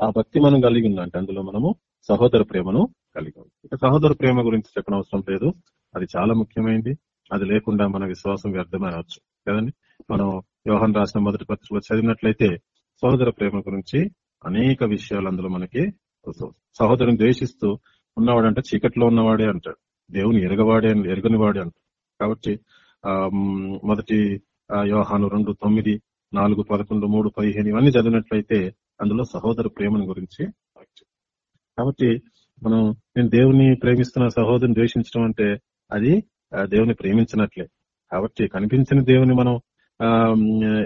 ఆ భక్తి మనం కలిగి ఉందంటే అందులో మనము సహోదర ప్రేమను కలిగి ఉంది ఇక సహోదర ప్రేమ గురించి చెప్పనవసరం లేదు. అది చాలా ముఖ్యమైనది అది లేకుండా మన విశ్వాసం వ్యర్థమనవచ్చు కదండి? మనం వ్యవహారం రాసిన మొదటి పత్రికలో చదివినట్లయితే సహోదర ప్రేమ గురించి అనేక విషయాలు అందులో మనకి సహోదరుని ద్వేషిస్తూ ఉన్నవాడంటే చీకట్లో ఉన్నవాడే అంటాడు. దేవుని ఎరగవాడే ఎరగని వాడే అంటాడు. కాబట్టి ఆ మొదటి ఆ, యోహాను రెండు తొమ్మిది నాలుగు పదకొండు మూడు పదిహేను ఇవన్నీ చదివినట్లయితే అందులో సహోదర ప్రేమను గురించి కాబట్టి మనం నేను దేవుని ప్రేమిస్తున్న సహోదరుని ద్వేషించడం అంటే అది దేవుని ప్రేమించినట్లే. కాబట్టి కనిపించిన దేవుని మనం ఆ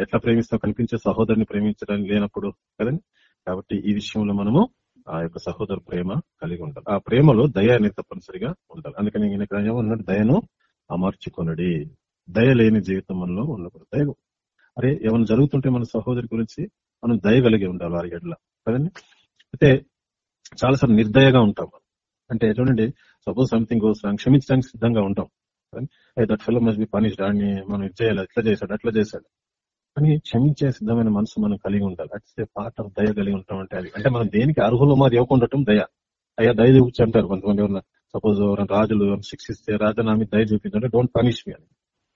ఎట్లా ప్రేమిస్తాం? కనిపించే సహోదరుని ప్రేమించడం లేనప్పుడు కదండి? కాబట్టి ఈ విషయంలో మనము ఆ యొక్క సహోదర ప్రేమ కలిగి ఉండాలి. ఆ ప్రేమలో దయ అనేది తప్పనిసరిగా ఉండాలి. అందుకని ఈయన ఇక్కడ ఏమన్నాడు దయను అమర్చుకొనడి. దయ లేని జీవితం మనలో ఉండకూడదు. దయ అరే ఏమైనా జరుగుతుంటే మన సహోదరి గురించి మనం దయ కలిగి ఉండాలి వారి ఎడ్ల. కదండి? అయితే చాలాసార్లు నిర్దయగా ఉంటాం మనం. అంటే చూడండి సపోజ్ సంథింగ్ గోస్ క్షమించడానికి సిద్ధంగా ఉంటాం. That fellow must be punished అని మనం ఇది చేయాలి ఇట్లా చేశాడు అట్లా చేశాడు. కానీ క్షమించే సిద్ధమైన మనసు మనం కలిగి ఉండాలి. అట్స్ ఏ పార్ట్ ఆఫ్ దయ కలిగి ఉంటాం అంటే అది. అంటే మనం దేనికి అర్హులు మాది ఇవ్వకుండటం ఉండటం దయ. అయ్యా దయ చూపించి అంటారు కొంతమంది ఎవరన్నా. సపోజ్ ఎవరైనా రాజులు శిక్షిస్తే రాజా నా మీద దయ చూపించంటే డోంట్ పనిష్ మీ అని.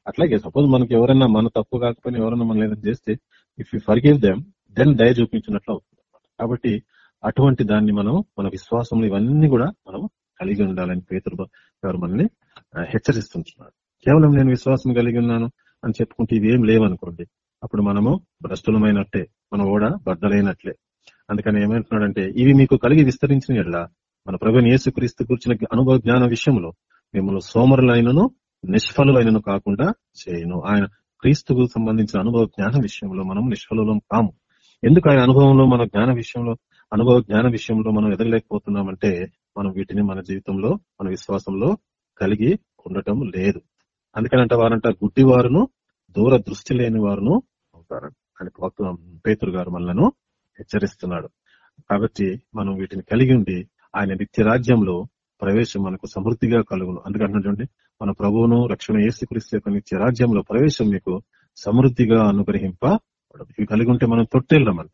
అట్లాగే సపోజ్ మనకి ఎవరైనా మన తప్పు కాకపోయినా ఎవరైనా మనం ఏదైనా చేస్తే if you forgive them then దయ చూపించినట్లు అవుతుంది. కాబట్టి అటువంటి దాన్ని మనం మన విశ్వాసంలో ఇవన్నీ కూడా మనం కలిగి ఉండాలని పేతురు గారు మనల్ని ఆ, హెచ్చరిస్తుంటున్నాడు కేవలం నేను విశ్వాసం కలిగి ఉన్నాను అని చెప్పుకుంటే ఇవేం లేవనుకోండి అప్పుడు మనము భ్రష్టులమైనట్టే మన ఓడ బద్దలైనట్లే. అందుకని ఏమంటున్నాడంటే ఇవి మీకు కలిగి విస్తరించిన ఎడ్ల మన ప్రభుని యేసుక్రీస్తు కూర్చిన అనుభవ జ్ఞాన విషయంలో మిమ్మల్ని సోమరులైనను నిష్ఫలులైనను కాకుండా చేయను. ఆయన క్రీస్తుకు సంబంధించిన అనుభవ జ్ఞాన విషయంలో మనం నిష్ఫలం కాము. ఎందుకు ఆయన అనుభవంలో మన జ్ఞాన విషయంలో అనుభవ జ్ఞాన విషయంలో మనం ఎదగలేకపోతున్నామంటే మనం వీటిని మన జీవితంలో మన విశ్వాసంలో కలిగి ఉండటం లేదు. అందుకనంట వారంట గుడ్డి వారును దూర దృష్టి లేని వారును అవుతారంట అని పేతురు గారు మనలను హెచ్చరిస్తున్నాడు. కాబట్టి మనం వీటిని కలిగి ఉండి ఆయన నిత్య రాజ్యంలో ప్రవేశం మనకు సమృద్ధిగా కలుగును. అందుకంటే చూడండి మన ప్రభువును రక్షణ ఏసుక్రీస్తు యొక్క నిత్య రాజ్యంలో ప్రవేశం మీకు సమృద్ధిగా అనుగ్రహింప ఇవి కలిగి ఉంటే మనం తొట్టెళ్ళమంట.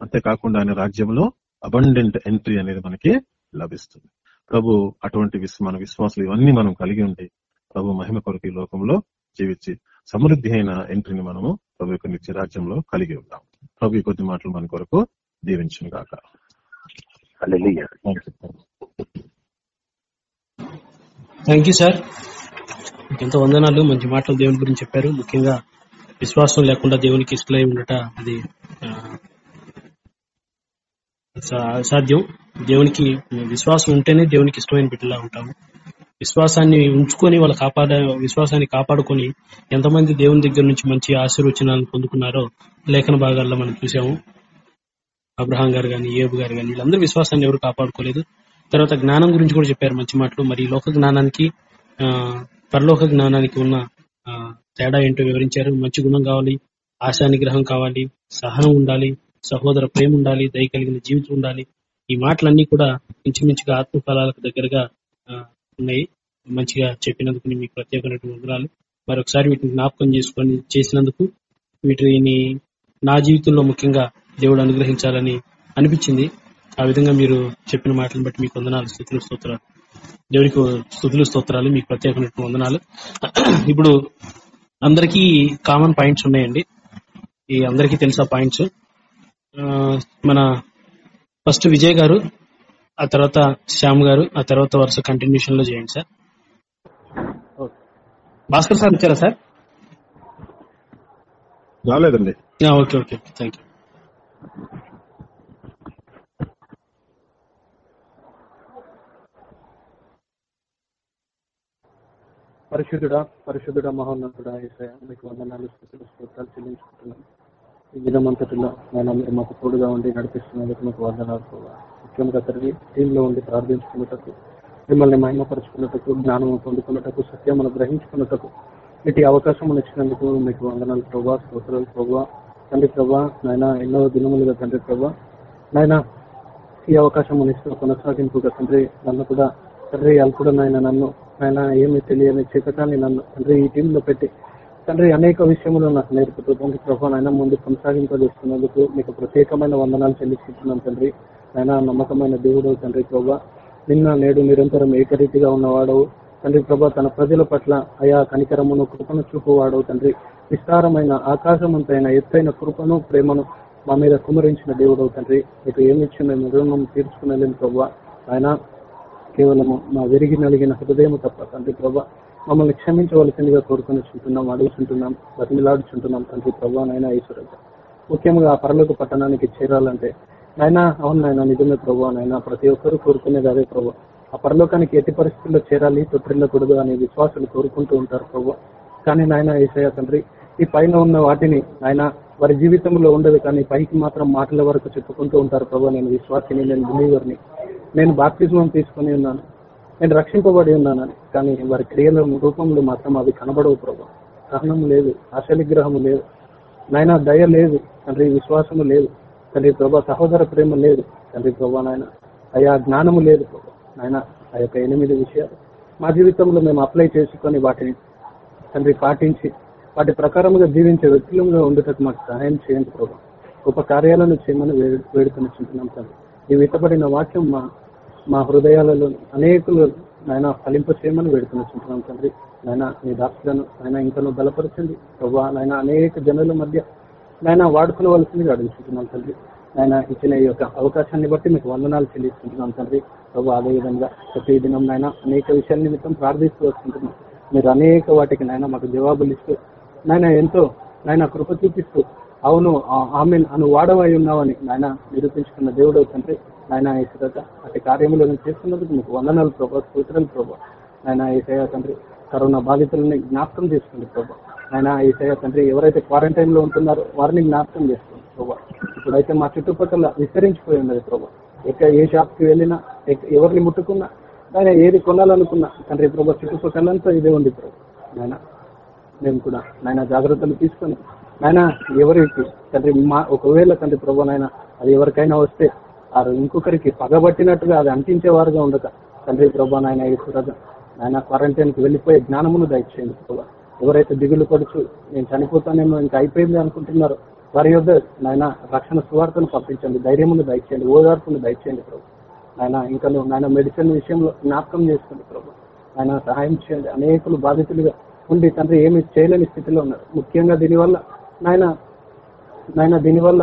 అంతేకాకుండా ఆయన రాజ్యంలో అబండెంట్ ఎంట్రీ అనేది మనకి లభిస్తుంది. ప్రభు అటువంటి మన విశ్వాసాలు ఇవన్నీ మనం కలిగి ఉండి ప్రభు మహిమ కొరకు ఈ లోకంలో జీవించి సమృద్ధి అయిన ఎంట్రీని మనము ప్రభు యొక్క నిత్య రాజ్యంలో కలిగి ఉంటాం ప్రభు ఈ కొద్ది మాటలు మన కొరకు దీవించిన కాక హల్లెలూయా. థ్యాంక్ యూ సార్ ఎంతో వందనాలు మంచి మాటలు దేవుని గురించి చెప్పారు. ముఖ్యంగా విశ్వాసం లేకుండా దేవునికి ఇష్టమై ఉండట అది అసాధ్యం దేవునికి విశ్వాసం ఉంటేనే దేవునికి ఇష్టమైన బిడ్డలా ఉంటాము. విశ్వాసాన్ని ఉంచుకొని వాళ్ళు కాపాడ విశ్వాసాన్ని కాపాడుకొని ఎంతమంది దేవుని దగ్గర నుంచి మంచి ఆశీర్వచనాలను పొందుకున్నారో లేఖన భాగాల్లో మనం చూసాము. అబ్రహాం గారు గాని ఏబు గారు కానీ వీళ్ళందరూ విశ్వాసాన్ని ఎవరు కాపాడుకోలేదు. తర్వాత జ్ఞానం గురించి కూడా చెప్పారు మంచి మాటలు. మరి ఈ లోక జ్ఞానానికి ఆ పరలోక జ్ఞానానికి ఉన్న ఆ, తేడా ఏంటో వివరించారు. మంచి గుణం కావాలి ఆశానిగ్రహం కావాలి సహనం ఉండాలి సహోదర ప్రేమ ఉండాలి దయ కలిగిన జీవితం ఉండాలి. ఈ మాటలన్నీ కూడా ఇంచుమించుగా ఆత్మఫలాలకు దగ్గరగా ఉన్నాయి. మంచిగా చెప్పినందుకు మీకు ప్రత్యేకమైనటువంటి వందనాలు. మరొకసారి వీటిని జ్ఞాపకం చేసుకొని చేసినందుకు వీటిని నా జీవితంలో ముఖ్యంగా దేవుడు అనుగ్రహించాలని అనిపించింది. ఆ విధంగా మీరు చెప్పిన మాటలను బట్టి మీకు వందనాలు స్థుతులు స్తోత్రాలు. దేవుడికి స్థుతులు స్తోత్రాలు మీకు ప్రత్యేకమైనటువంటి వందనాలు. ఇప్పుడు అందరికీ కామన్ పాయింట్స్ ఉన్నాయండి. ఈ అందరికీ తెలుసా పాయింట్స్? మన ఫస్ట్ విజయ్ గారు ఆ తర్వాత శ్యామ్ గారు ఆ తర్వాత వరుస కంటిన్యూషన్లో చేయండి సార్. భాస్కర్ సార్ ఇచ్చారా సార్? రాలేదండి. ఓకే ఓకే థ్యాంక్ యూ పరిశుద్ధుడా పరిశుద్ధుడా మహోన్నతుడా ఏసయ మీకు వందనాలు స్థుతులు స్తోత్రాలు చెల్లించుకుంటున్నాను ఈ దినమంతటిలో నేను మీరు మాకు తోడుగా ఉండి నడిపిస్తున్నందుకు మీకు వందనాలు. ముఖ్యంగా తండ్రి టీంలో ఉండి ప్రార్థించుకున్నటకు మిమ్మల్ని మహిమపరచుకున్నటకు జ్ఞానం పొందుకున్నటకు సత్యమును గ్రహించుకున్నటకు ఇటు అవకాశం ఇచ్చినందుకు మీకు వందనాలు. ప్రభా స్తోత్రాలు ప్రభా. తండ్రి ప్రభా నాయన ఎన్నో దినములుగా తండ్రి ప్రభా. నాయన ఈ అవకాశం ఇస్తూ కొనసాగింపుగా తండ్రి నన్ను కూడా తండ్రి అల్పుడు నాయన నన్ను ఆయన ఏమి తెలియని చీకటాన్ని నన్ను తండ్రి ఈ టీంలో పెట్టి తండ్రి అనేక విషయములు నాకు నేర్పుతూ తండ్రి ప్రభా ముందు కొనసాగింపజేస్తున్నందుకు మీకు ప్రత్యేకమైన వందనాలు చెల్లిస్తున్నాం తండ్రి. ఆయన నమ్మకమైన దేవుడు తండ్రి ప్రభా. నిన్న నేడు నిరంతరం ఏకరీతిగా ఉన్నవాడు తండ్రి ప్రభా తన ప్రజల పట్ల అయా కనికరమును కృపను చూపువాడు తండ్రి. విస్తారమైన ఆకాశమంతైన ఎత్తైన కృపను ప్రేమను మా మీద కుమరించిన దేవుడు తండ్రి. మీకు ఏమిచ్చి మేము రుణం తీర్చుకునేలేము ప్రభా. ఆయన కేవలము మా విరిగి నలిగిన హృదయం తప్ప తండ్రి ప్రభా మమ్మల్ని క్షమించవలసిందిగా కోరుకొని చుంటున్నాం అడుగుచుంటున్నాం బతిమిలాడుచుంటున్నాం తండ్రి ప్రభా నైనా ఈశ్వరత ముఖ్యంగా ఆ పరలోక పట్టణానికి చేరాలంటే నాయనా అవును నాయన నిజమే ప్రభా నాయన ప్రతి ఒక్కరూ కోరుకునేది అదే ప్రభా. ఆ పరలోకానికి ఎట్టి పరిస్థితుల్లో చేరాలి తొట్టిల్లకూడదు అనే విశ్వాసాలు కోరుకుంటూ ఉంటారు ప్రభా. కానీ నాయన ఏసయ్య తండ్రి ఈ పైన ఉన్న వాటిని ఆయన వారి జీవితంలో ఉండదు కానీ పైకి మాత్రం మాటల వరకు చెప్పుకుంటూ ఉంటారు ప్రభా. నేను విశ్వాసిని నేను బిలీవర్ని. నేను బాప్తిజం తీసుకుని ఉన్నాను. నేను రక్షింపబడి ఉన్నానని. కానీ వారి క్రియల రూపంలో మాత్రం అవి కనబడవు ప్రభా. సహనం లేదు ఆశనిగ్రహము లేదు. నాయన దయ లేదు. తండ్రి విశ్వాసము లేదు. తండ్రి ప్రభా సహోదర ప్రేమ లేదు. తండ్రి ప్రభా నాయన అయా జ్ఞానము లేదు ప్రభా. నాయన ఆ యొక్క ఎనిమిది విషయాలు మా జీవితంలో మేము అప్లై చేసుకొని వాటిని తండ్రి పాటించి వాటి ప్రకారముగా జీవించే వ్యక్తులుగా ఉండటకు మాకు సహాయం చేయండి ప్రభా. గొప్ప కార్యాలను చేయమని వేడుకొని చుంటున్నాం తండ్రి. ఈ విత్తబడిన వాక్యం మా మా హృదయాలలో అనేకులు నాయన ఫలింప చేయమని వేడుకొని తండ్రి. నాయన మీ దాసులను ఆయన ఇంకనూ బలపరచండి. ప్రభు నాయన అనేక జనుల మధ్య నాయన వాడుకోవలసిందిగా అడుగుతున్నాం తండ్రి. ఆయన ఇచ్చిన ఈ యొక్క అవకాశాన్ని బట్టి మీకు వందనాలు చెల్లిస్తుంటున్నాం తండ్రి. ప్రభు అదే విధంగా ప్రతి దినం నాయన అనేక విషయాల నిమిత్తం ప్రార్థిస్తూ వస్తుంటున్నాం. మీరు అనేక వాటికి నాయన మాకు జవాబులు ఇస్తూ నాయన ఎంతో నాయన కృప చూపిస్తూ అవును ఆమె అను వాడవై ఉన్నావని నాయన నిరూపించుకున్న దేవుడు తండ్రి. ఆయన ఏసరత అటు కార్యములు చేస్తున్నందుకు మీకు వందనాలు ప్రభా సూత్రాలు ప్రభా. ఆయన ఏసయ్య తండ్రి కరోనా బాధితులని జ్ఞాపకం చేసుకోండి ప్రభా. ఆయన ఏసయ్య తండ్రి ఎవరైతే క్వారంటైన్లో ఉంటున్నారో వారిని జ్ఞాపకం చేసుకోండి ప్రభా. ఇప్పుడైతే మా చుట్టుపక్కల విస్తరించిపోయి ఉన్నది ప్రభా. ఎక్కడ ఏ షాప్కి వెళ్ళినా ఎవరిని ముట్టుకున్నా ఆయన ఏది కొనాలనుకున్నా తండ్రి ప్రభా చుట్టుపక్కలంతా ఇదే ఉంది ప్రభా. ఆయన మేము కూడా నాయన జాగ్రత్తలు తీసుకొని నాయన ఎవరికి తండ్రి మా ఒకవేళ తండ్రి ప్రభు నాయన అది ఎవరికైనా వస్తే వారు ఇంకొకరికి పగబట్టినట్టుగా అది అంటించేవారుగా ఉండక. తండ్రి ప్రభా నాయన ఈశ్వరగా నాయన క్వారంటైన్కి వెళ్ళిపోయే జ్ఞానమును దయచేయండి ప్రభా. ఎవరైతే దిగులు పడుచు నేను చనిపోతానేమో ఇంకా అయిపోయింది అనుకుంటున్నారో వారి యొద్ద నాయన రక్షణ సువార్తను పంపించండి ధైర్యమును దయచేయండి ఓదార్పును దయచేయండి ప్రభు. ఆయన ఇంకా నాయన మెడిసిన్ విషయంలో జ్ఞాపకం చేసుకోండి ప్రభు. ఆయన సహాయం చేయండి అనేకులు బాధితులుగా ఉండి తండ్రి ఏమి చేయలేని స్థితిలో ఉన్నారు. ముఖ్యంగా దీనివల్ల నాయన నాయన దీనివల్ల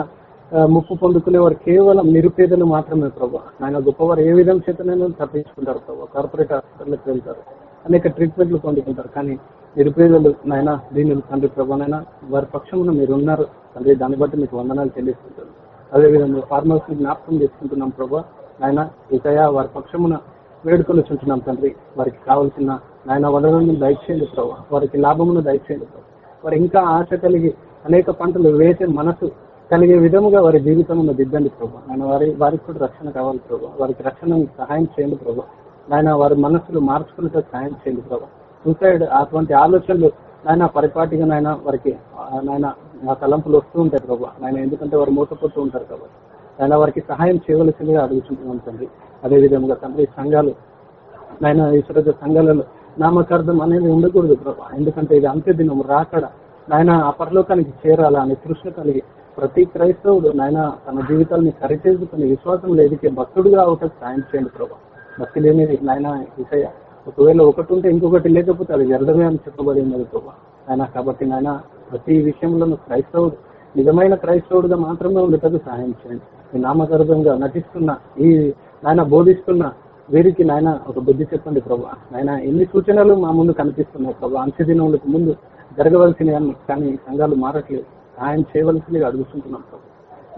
ముప్పు పొందుకునేవారు కేవలం నిరుపేదలు మాత్రమే ప్రభు. ఆయన గొప్పవారు ఏ విధం చేతనైనా తప్పించుకుంటారు ప్రభు. కార్పొరేట్ హాస్పిటల్కి వెళ్తారు అనేక ట్రీట్మెంట్లు పొందుకుంటారు. కానీ నిరుపేదలు నాయన దీనిని తండ్రి ప్రభానైనా వారి పక్షమున మీరు ఉన్నారు తండ్రి దాన్ని బట్టి మీకు వందనాలు చెల్లిస్తుంటారు అదేవిధంగా ఫార్మర్స్ జ్ఞాపకం చేసుకుంటున్నాం ప్రభు. నాయన ఇకయా వారి పక్షమున వేడుకలు చుంటున్నాం తండ్రి. వారికి కావాల్సిన నాయన వనరులను దయచేయండి ప్రభు. వారికి లాభమును దయచేయండి ప్రభు. వారు ఇంకా ఆశ కలిగి అనేక పంటలు వేసే మనసు కలిగే విధముగా వారి జీవితంలో దిద్దండి ప్రభు. ఆయన వారి వారికి కూడా రక్షణ కావాలి ప్రభు. వారికి రక్షణ సహాయం చేయండి ప్రభు. ఆయన వారి మనసులు మార్చుకునే సహాయం చేయండి ప్రభు. సూసైడ్ అటువంటి ఆలోచనలు నాయన పరిపాటిగా నాయన వారికి నాయన ఆ తలంపులు వస్తూ ఉంటాయి ప్రభు. నాయన ఎందుకంటే వారు మూతపోతూ ఉంటారు కాబట్టి. ఆయన వారికి సహాయం చేయవలసిందిగా అడుగుతుంటున్నాం తండ్రి. అదే విధంగా తండ్రి సంఘాలు నాయన ఈశ్వర సంఘాలలో నామకార్థం అనేది ఉండకూడదు ప్రభా. ఎందుకంటే ఇది అంత్య దినం రాకడ. నాయన ఆ పరలోకానికి చేరాలా అనే తృష్ణ కలిగి ప్రతి క్రైస్తవుడు నాయన తన జీవితాన్ని సరిచేసుకుని విశ్వాసం లేదికే భక్తుడుగా అవటం సాయం చేయండి ప్రభా. భక్తి లేని నాయన విషయ ఒకవేళ ఒకటి ఉంటే ఇంకొకటి లేకపోతే అది వ్యర్థమే అని చెప్పబడి ఉన్నది ప్రభా. ఆయన కాబట్టి నాయన ప్రతి విషయంలోనూ క్రైస్తవుడు నిజమైన క్రైస్తవుడుగా మాత్రమే ఉండేటకు సహాయం చేయండి. ఈ నామగర్భంగా నటిస్తున్న ఈ నాయన బోధిస్తున్న వీరికి నాయన ఒక బుద్ధి చెప్పండి ప్రభా. నాయన ఎన్ని సూచనలు మా ముందు కనిపిస్తున్నాయి ప్రభా. అంత్యదినములకు ముందు జరగవలసినవి కానీ సంఘాలు మారట్లేదు. ఆయన చేయవలసిందిగా అడుగుతుంటున్నాం ప్రభా.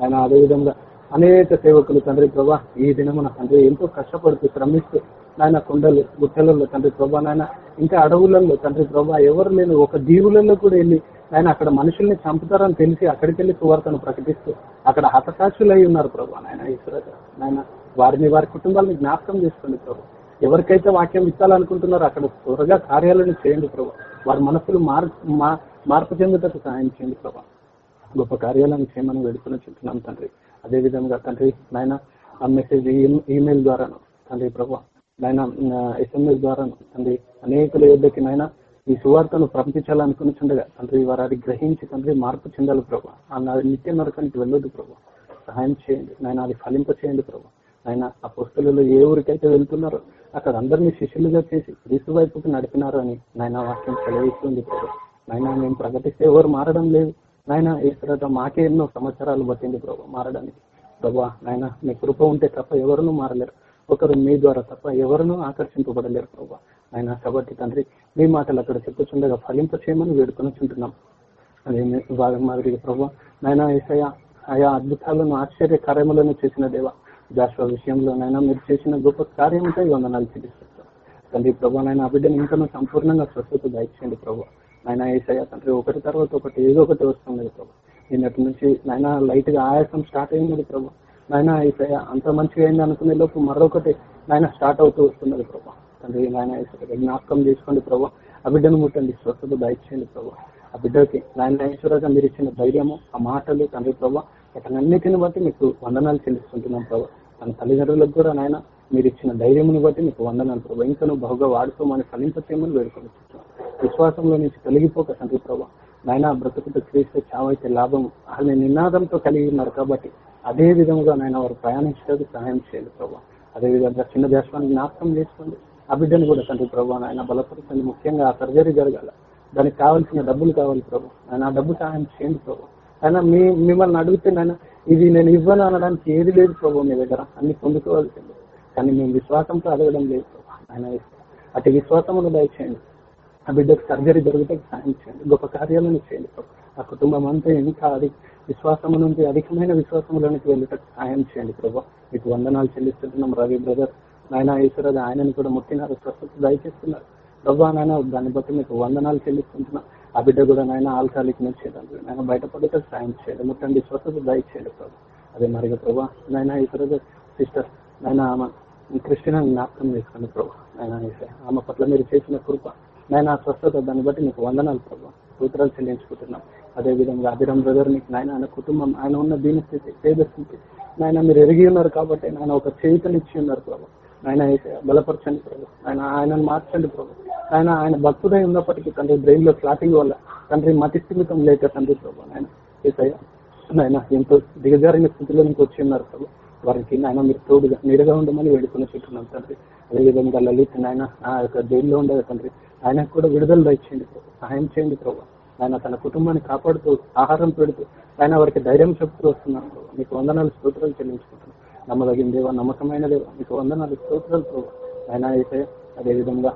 ఆయన అదేవిధంగా అనేక సేవకులు తండ్రి ప్రభా ఈ దినమున తండ్రి ఎంతో కష్టపడుతూ శ్రమిస్తూ నాయన కొండలు గుట్టలలో తండ్రి ప్రభా నాయన ఇంకా అడవులలో తండ్రి ప్రభా ఎవరు లేని ఒక దీవులలో కూడా వెళ్ళి ఆయన అక్కడ మనుషుల్ని చంపుతారని తెలిసి అక్కడికి వెళ్ళి సువార్తను ప్రకటిస్తూ అక్కడ హతసాక్షులై ఉన్నారు ప్రభా నాయన ఈశ్వర నాయన వారిని వారి కుటుంబాలను జ్ఞాపకం చేసుకోండి ప్రభు. ఎవరికైతే వాక్యం ఇచ్చాలనుకుంటున్నారో అక్కడ త్వరగా కార్యాలను చేయండి ప్రభు. వారి మనసులు మార్పు మార్పు చెందుటకు సహాయం చేయండి ప్రభా. గొప్ప కార్యాలను చేయమని వేడుకొని చెప్తున్నాం తండ్రి. అదే విధంగా తండ్రి నాయన ఆ మెసేజ్ ఈమెయిల్ ద్వారాను తండ్రి ప్రభా నాయన ఎస్ఎంఎస్ ద్వారాను తండ్రి అనేకుల యుద్ధకి నాయన ఈ సువార్తను పంపించాలనుకునిచుండగా తండ్రి వారి గ్రహించి తండ్రి మార్పు చెందాలి ప్రభా. ఆ నిత్య నరకానికి వెళ్ళొద్దు ప్రభా. సహాయం చేయండి నాయన అది ఫలింప చేయండి ప్రభా. ఆయన ఆ పుస్తకాలలో ఏ ఊరికైతే వెళ్తున్నారో అక్కడ అందరినీ శిష్యులుగా చేసి క్రీస్తు వైపుకి నడిపినారు అని నాయన వాక్యం సెలవిస్తుంది ప్రభు. నాయన మేము ప్రకటిస్తే ఎవరు మారడం లేదు. నాయన ఈ మాకే ఎన్నో సంవత్సరాలు పట్టింది ప్రభు మారడానికి. ప్రభా నాయన మీ కృప ఉంటే తప్ప ఎవరునూ మారలేరు. ఒకరు మీ ద్వారా తప్ప ఎవరునూ ఆకర్షింపబడలేరు ప్రభా. ఆయన కాబట్టి తండ్రి మీ మాటలు అక్కడ చెప్పుచుండగా ఫలింప చేయమని వేడుకొని చుంటున్నాం. అదే బాగా మాదిరిగా ప్రభా. నాయన ఏసయ ఆయా అద్భుతాలను ఆశ్చర్య కార్యములను చేసిన దేవ జాషువా విషయంలో నైనా మీరు చేసిన గొప్ప కార్యంతో వందనాలు చూపిస్తారు తండ్రి ప్రభు నాయన ఆ బిడ్డను ఇంకా సంపూర్ణంగా స్వస్థత దయచేయండి ప్రభు. ఆయన ఏసయ్య తండ్రి ఒకటి తర్వాత ఒకటి ఏదో ఒకటి వస్తుంది ప్రభు. నిన్నటి నుంచి నాయన లైట్గా ఆయాసం స్టార్ట్ అయింది ప్రభు. నాయన ఏసయ్య అంత మంచిగా అయింది అనుకునే లోపు మరొకటి నాయన స్టార్ట్ అవుతూ వస్తున్నది ప్రభు. తండ్రి నాయన ఏసయ్య జ్ఞాపకం చేసుకోండి ప్రభు. ఆ బిడ్డను ముట్టండి స్వస్థత దయచేయండి ప్రభు. ఆ బిడ్డకి నాయన ఈశ్వరగా మీరు ఇచ్చిన ధైర్యము ఆ మాటలు తండ్రి ప్రభు అతనన్నిటిని బట్టి మీకు వందనాలు చెల్లిస్తుంటున్నాం ప్రభు. తన తల్లిదండ్రులకు కూడా నాయన మీరు ఇచ్చిన ధైర్యమును బట్టి మీకు వందనాలు ప్రభు. ఇంకా నువ్వు బహుగా వాడుకోమని ఫలింపచేయమని వేడుకొని విశ్వాసంలో నుంచి తొలగిపోక తండ్రి ప్రభా. నాయన బ్రతుకుతో క్రీస్తు చావైతే లాభం. అనే నినాదంతో కలిగి ఉన్నారు కాబట్టి అదే విధముగా నాయన వారు ప్రయాణించడానికి సహాయం చేయాలి ప్రభా. అదే విధంగా చిన్న దేశాన్ని జ్ఞాపకం చేసుకోండి. ఆ బిడ్డను కూడా తండ్రి ప్రభా ఆయన బలపరుచండి. ముఖ్యంగా ఆ సర్జరీ జరగాల. దానికి కావాల్సిన డబ్బులు కావాలి ప్రభు. ఆయన ఆ డబ్బు సహాయం చేయండి ప్రభు. ఆయన మీ మిమ్మల్ని అడిగితే నాయన ఇది నేను ఇవ్వను అనడానికి ఏది లేదు ప్రభు మీ దగ్గర. అన్ని పొందుకోవాల్సింది. కానీ మేము విశ్వాసంతో అడగడం లేదు ప్రభు. ఆయన అటు విశ్వాసమును దయచేయండి. ఆ బిడ్డకు సర్జరీ జరిగితే సాయం చేయండి గొప్ప కార్యాలను చేయండి ఆ కుటుంబం అంతా ఇంకా అది విశ్వాసము నుండి అధికమైన విశ్వాసములోనికి వెళ్ళటకు సాయం చేయండి ప్రభు. మీకు వందనాలు చెల్లిస్తున్నాం రవి బ్రదర్. నాయన ఈశ్వరది ఆయనని కూడా ముట్టినారు. స్వస్థత దయచేస్తున్నారు. ప్రభా నాయన దాన్ని బట్టి మీకు వందనాలు చెల్లిస్తుంటున్నా ఆ బిడ్డ కూడా నాయన ఆల్కాలిక్ నుంచి నాయన బయటపడటం సాయం చేయండి. ముట్టండి. స్వస్థత దయచేయండి ప్రభు. అదే మరిగా ప్రభా నాయన ఈశ్వర సిస్టర్ నాయన ఆమె కృష్ణ జ్ఞాపకం చేసుకోండి ప్రభు. నాయన ఆమె పట్ల మీరు చేసిన కృప నాయన స్వస్థత దాన్ని బట్టి నీకు వందనాలు ప్రభావ సూత్రాలు చెల్లించుకుంటున్నాం. అదే విధంగా బ్రదర్ నీకు నాయన ఆయన కుటుంబం ఆయన ఉన్న దీని స్థితి పేద స్థితి. నాయన మీరు ఎరిగి ఉన్నారు కాబట్టి నాయన ఒక చేతనిచ్చి ఉన్నారు ప్రభు. ఆయన బలపరచండి ప్రభు. ఆయన ఆయనను మార్చండి ప్రభు. ఆయన ఆయన భక్తుడై ఉన్నప్పటికీ తండ్రి బ్రెయిన్లో క్లాటింగ్ వల్ల తండ్రి మతి స్థిమితం లేక తండ్రి ప్రభు ఆయన ఏసయ్య నాయన ఎంతో దిగజారిన స్థితిలో నుంచి వచ్చి ఉన్నారు ప్రభు. వారికి నాయన మీరు తోడుగా నీడగా ఉండమని వేడుకుని చుట్టున్నాం తండ్రి. అదేవిధంగా లలిత్ నాయన ఆ యొక్క జైల్లో ఉండదు తండ్రి. ఆయనకు కూడా విడుదల దయచేయండి సహాయం చేయండి ప్రభావ ఆయన తన కుటుంబాన్ని కాపాడుతూ ఆహారం పెడుతూ ఆయన వారికి ధైర్యం చెప్తూ వస్తున్నాను ప్రభు. మీకు వందనాలు స్తోత్రాలు చెల్లించుకుంటున్నాను నమ్మదగిన దేవ నమ్మకమైన దేవ మీకు వందనాలు స్తోత్రాలు ప్రభు. ఆయన అయితే అదేవిధంగా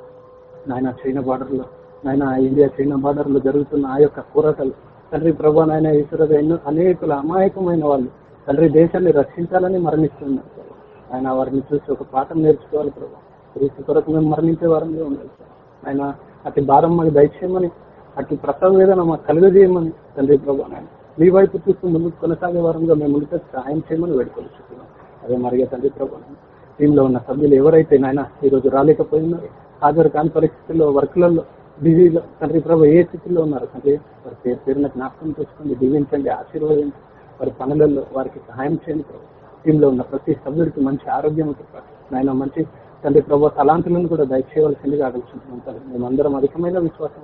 నాయన చైనా బార్డర్లో నాయన ఇండియా చైనా బార్డర్లో జరుగుతున్న ఆ యొక్క పోరాటాలు. తండ్రి ప్రభా నాయన ఈశ్వరగా ఎన్నో అనేకులు అమాయకమైన వాళ్ళు. తండ్రి దేశాన్ని రక్షించాలని మరణిస్తున్నారు ప్రభు. ఆయన వారిని చూసి ఒక పాఠం నేర్చుకోవాలి ప్రభా. క్రీస్తు కొరకు మేము మరణించే వారంలో ఉండాలి సార్. ఆయన అతి భారం మాకు దయచేయమని అటు ప్రసవ వేదన మాకు కలుగజేయమని తండ్రి ప్రభా నాయన. మీ వైపు చూస్తూ ముందుకు కొనసాగే వారంగా మేము ముందుకు సహాయం చేయమని వేడుకొచ్చుకున్నాం అదే మరిగా తండ్రి ప్రభా టీంలో ఉన్న సభ్యులు ఎవరైతే నాయన ఈ రోజు హాజరు కాని పరిస్థితుల్లో వర్క్లలో బిజీలో తండ్రి ప్రభు ఏ స్థితిలో ఉన్నారు తండ్రి వారి పేరు పేరున జ్ఞాపకం చేసుకోండి దీవించండి ఆశీర్వదించండి. వారి పనులలో వారికి సహాయం చేయండి ప్రభు. టీంలో ఉన్న ప్రతి సభ్యుడికి మంచి ఆరోగ్యం నాయన మంచి తండ్రి ప్రభు తలాంతులను కూడా దయచేయవలసిందిగా ఆలోచించున్నాం తండ్రి మేమందరం అధికమైన విశ్వాసం.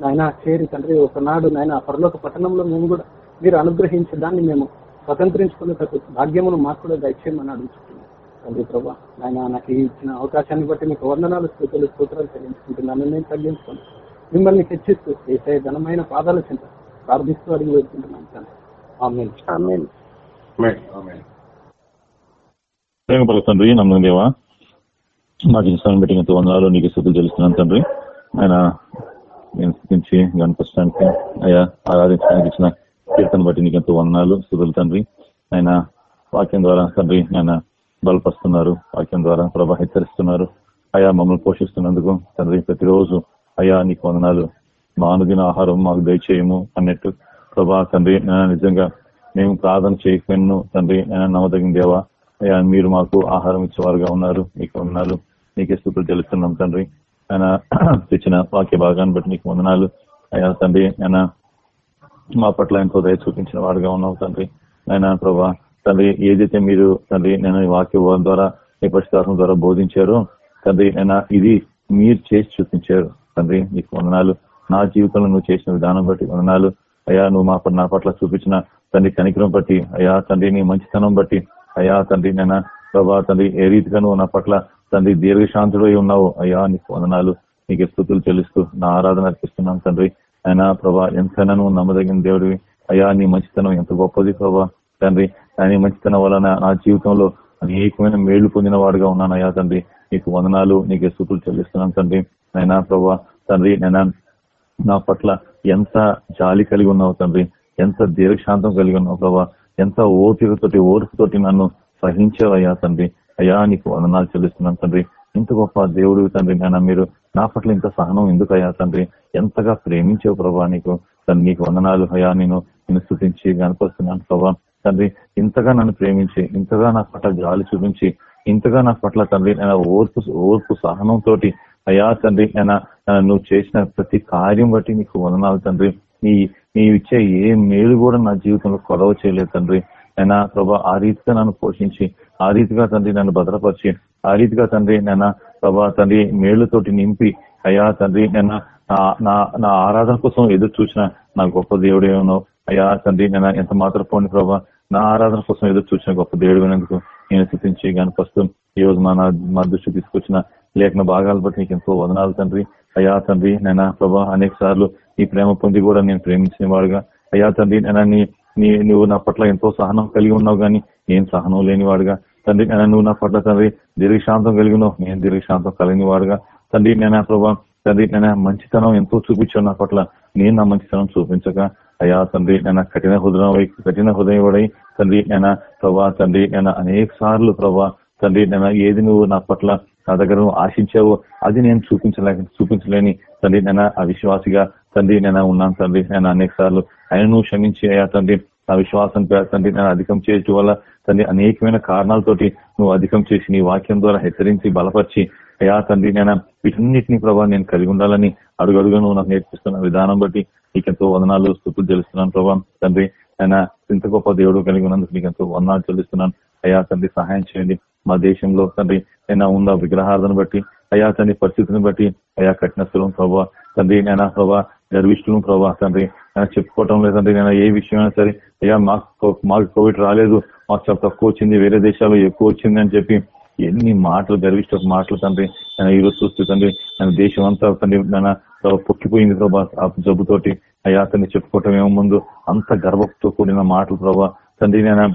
నాయన చేరి తండ్రి ఒకనాడు నాయన పరలోక పట్టణంలో మేము కూడా మీరు అనుగ్రహించే దాన్ని మేము స్వతంత్రించుకునేటకు భాగ్యమును మాకు కూడా దయచేయమని అడుగుతున్నాం తండ్రి ప్రభా ఆయన నాకు ఇచ్చిన అవకాశాన్ని బట్టి మీకు వందనాలు స్థుతులు స్తోత్రాలు చెల్లించుకుంటున్నాను నేను తగ్గించుకోండి మిమ్మల్ని హెచ్చిస్తూ ఏసే ఘనమైన పాదాల చింత ప్రార్థిస్తూ అడిగి వేడుకుంటున్నాను తండ్రి. తండ్రి నమ్మకం దేవా మాకు ఇన్స్టాల్ బట్టి ఎంతో వందనాలు నీకు స్థుతులు తెలుస్తున్నాను తండ్రి. ఆయన నేను స్థితించి కనిపించడానికి అయ్యా ఆరాధించడానికి ఇచ్చిన కీర్తన బట్టి నీకు ఎంతో వందనాలు స్థుతులు తండ్రి. ఆయన వాక్యం ద్వారా తండ్రి ఆయన బలపరుస్తున్నారు. వాక్యం ద్వారా ప్రభా హెచ్చరిస్తున్నారు. అయా మమ్మల్ని పోషిస్తున్నందుకు తండ్రి ప్రతిరోజు అయా నీకు వందనాలు. మా అనుదిన ఆహారం మాకు దయచేయము అన్నట్టు ప్రభా తండ్రి నిజంగా మేము ప్రార్థన చేయకపోయినాను తండ్రి నమ్మదగిన దేవా అయ్యా మీరు మాకు ఆహారం ఇచ్చేవారుగా ఉన్నారు మీకు వందనాలు. నీకే స్థుతులు తెలుస్తున్నాం తండ్రి. ఆయన తెచ్చిన వాక్య భాగాన్ని బట్టి నీకు వందనాలు. అయ్యా తండ్రి ఆయన మా పట్ల ఎంతో దయ చూపించిన వాడుగా ఉన్నావు తండ్రి. ఆయన ప్రభా తండ్రి ఏదైతే మీరు తండ్రి నేను ఈ వాక్య ద్వారా ఈ పరిష్కారం ద్వారా బోధించారో తండ్రి ఆయన ఇది మీరు చేసి చూపించారు. తండ్రి నీకు వందనాలు. నా జీవితంలో నువ్వు చేసిన విధానం బట్టి వందనాలు. అయ్యా నువ్వు మా పట్ల నా పట్ల చూపించిన తండ్రి కనికరం బట్టి అయ్యా తండ్రి నీ మంచితనం బట్టి అయ్యా తండ్రి నేను ప్రభా తండ్రి ఏ రీతిగా నువ్వు నా పట్ల తండ్రి దీర్ఘశాంతుడై ఉన్నావు. అయ్యా నీకు వందనాలు నీకు స్థుతులు చెల్లిస్తూ నా ఆరాధన అర్పిస్తున్నాం తండ్రి. ఆయన ప్రభా ఎంతైనా నువ్వు నమ్మదగిన దేవుడివి. అయ్యా నీ మంచితనం ఎంత గొప్పది ప్రభా తండ్రి. నీ మంచితనం వలన నా జీవితంలో అనేకమైన మేళ్ళు పొందిన వాడుగా ఉన్నాను అయ్యా తండ్రి. నీకు వందనాలు నీకు స్థుతులు చెల్లిస్తున్నాను తండ్రి. నైనా ప్రభా తండ్రి నైనా నా పట్ల ఎంత జాలి కలిగి ఉన్నావు తండ్రి. ఎంత దీర్ఘశాంతం కలిగి ఉన్నావు ప్రభా. ఎంత ఓపికతోటి ఓర్పుతోటి నన్ను సహించావయ్యా తండ్రి. అయ్యా నీకు వందనాలు చెల్లిస్తున్నాను తండ్రి. ఇంత గొప్ప దేవుడు తండ్రి నాన్న మీరు నా పట్ల ఇంత సహనం ఎందుకయ్యా తండ్రి? ఎంతగా ప్రేమించావు ప్రభా నీకు? తండ్రి నీకు వందనాలు అయ్యా నేను నిన్ను స్థుతించి కనపరుస్తున్నాను ప్రభా. తండ్రి ఇంతగా నన్ను ప్రేమించి ఇంతగా నా పట్ల జాలి చూపించి ఇంతగా నా పట్ల తండ్రి నేను ఓర్పు ఓర్పు సహనంతో అయ్యా తండ్రి నేను నువ్వు చేసిన ప్రతి కార్యం బట్టి నీకు వందనాలు తండ్రి. నీ నీవు ఇచ్చే ఏ మేలు కూడా నా జీవితంలో కొలవ చేయలేదు తండ్రి. అయినా ప్రభా ఆ రీతిగా నన్ను పోషించి ఆ రీతిగా తండ్రి నన్ను భద్రపరిచి ఆ రీతిగా తండ్రి నేను ప్రభా తండ్రి మేళ్ళతోటి నింపి అయ్యా తండ్రి నేను నా నా ఆరాధన కోసం ఎదురు చూసిన నా గొప్ప దేవుడే ఉన్నావు. అయ్యా తండ్రి నేను ఎంత మాత్రం పోండి ప్రభా నా ఆరాధన కోసం ఎదురు చూసిన గొప్ప దేవుడు అయినందుకు నేను సృతించి కానీ ప్రస్తుతం ఈ రోజు మా మా దృష్టి తీసుకొచ్చిన లేఖన భాగాలు బట్టి నీకు ఎంతో వదనాలు తండ్రి. అయ్యా తండ్రి నేను ప్రభా అనేక సార్లు ఈ ప్రేమ పొంది కూడా నేను ప్రేమించిన వాడుగా. అయ్యా తండ్రి నేను నీ నీ నువ్వు నా పట్ల ఎంతో సహనం కలిగి ఉన్నావు కానీ నేను సహనం లేనివాడుగా తండ్రి నేను నువ్వు నా పట్ల తండ్రి దీర్ఘశాంతం కలిగినావు నేను దీర్ఘశాంతం కలిగిన వాడుగా. తండ్రి నేను ప్రభా తండ్రి నేను మంచితనం ఎంతో చూపించావు నా పట్ల. నేను నా మంచితనం చూపించక అయ్యా తండ్రి నేను కఠిన హృదయం కఠిన హృదయం తండ్రి నేను ప్రభా తండ్రి నేను అనేక సార్లు ప్రభా తండ్రి నేను ఏది నువ్వు నా పట్ల నా దగ్గర నువ్వు ఆశించావో అది నేను చూపించలే చూపించలేని తండ్రి నేను అవిశ్వాసిగా తండ్రి నేను ఉన్నాను తండ్రి నేను అనేక సార్లు. ఆయన నువ్వు క్షమించి అయ్యా తండ్రి నా విశ్వాసం తండ్రి నేను అధికం చేయటం వల్ల తండ్రి అనేకమైన కారణాలతోటి నువ్వు అధికం చేసి నీ వాక్యం ద్వారా హెచ్చరించి బలపరిచి అయ్యా తండ్రి నేను వీటన్నిటిని ప్రభావ నేను కలిగి ఉండాలని అడుగడుగు నువ్వు నాకు నేర్పిస్తున్న విధానం బట్టి నీకెంతో వదనాలు స్థుతులు చెల్లిస్తున్నాను ప్రభావ తండ్రి ఆయన ఇంత గొప్ప దేవుడు కలిగి ఉన్నందుకు నీకెంతో ఎంతో వందనాలు చెల్లిస్తున్నాను. అయ్యా తండ్రి సహాయం చేయండి మా దేశంలో తండ్రి. నేను ఉన్న విగ్రహార్థను బట్టి అయ్యా తండ్రి పరిస్థితిని బట్టి అయ్యా కఠిన స్థలం ప్రభావ తండ్రి నేను ప్రభా గర్విష్ఠులు ప్రభా తండ్రి. చెప్పుకోవటం లేదంటే నేను ఏ విషయమైనా సరే అయ్యా మాకు మాకు కోవిడ్ రాలేదు మాకు చాలా తక్కువ వచ్చింది వేరే దేశాల్లో ఎక్కువ వచ్చింది అని చెప్పి ఎన్ని మాటలు గర్విష్ట మాటలు తండ్రి నేను ఈ రోజు చూస్తూ తండ్రి నేను దేశం అంతా తండ్రి నేను పొక్కిపోయింది ప్రభా ఆ జబ్బుతోటి. అయ్యా అతన్ని చెప్పుకోవటం ఏమో ముందు అంత గర్వంతో కూడిన మాటలు ప్రభా. తండ్రి నేను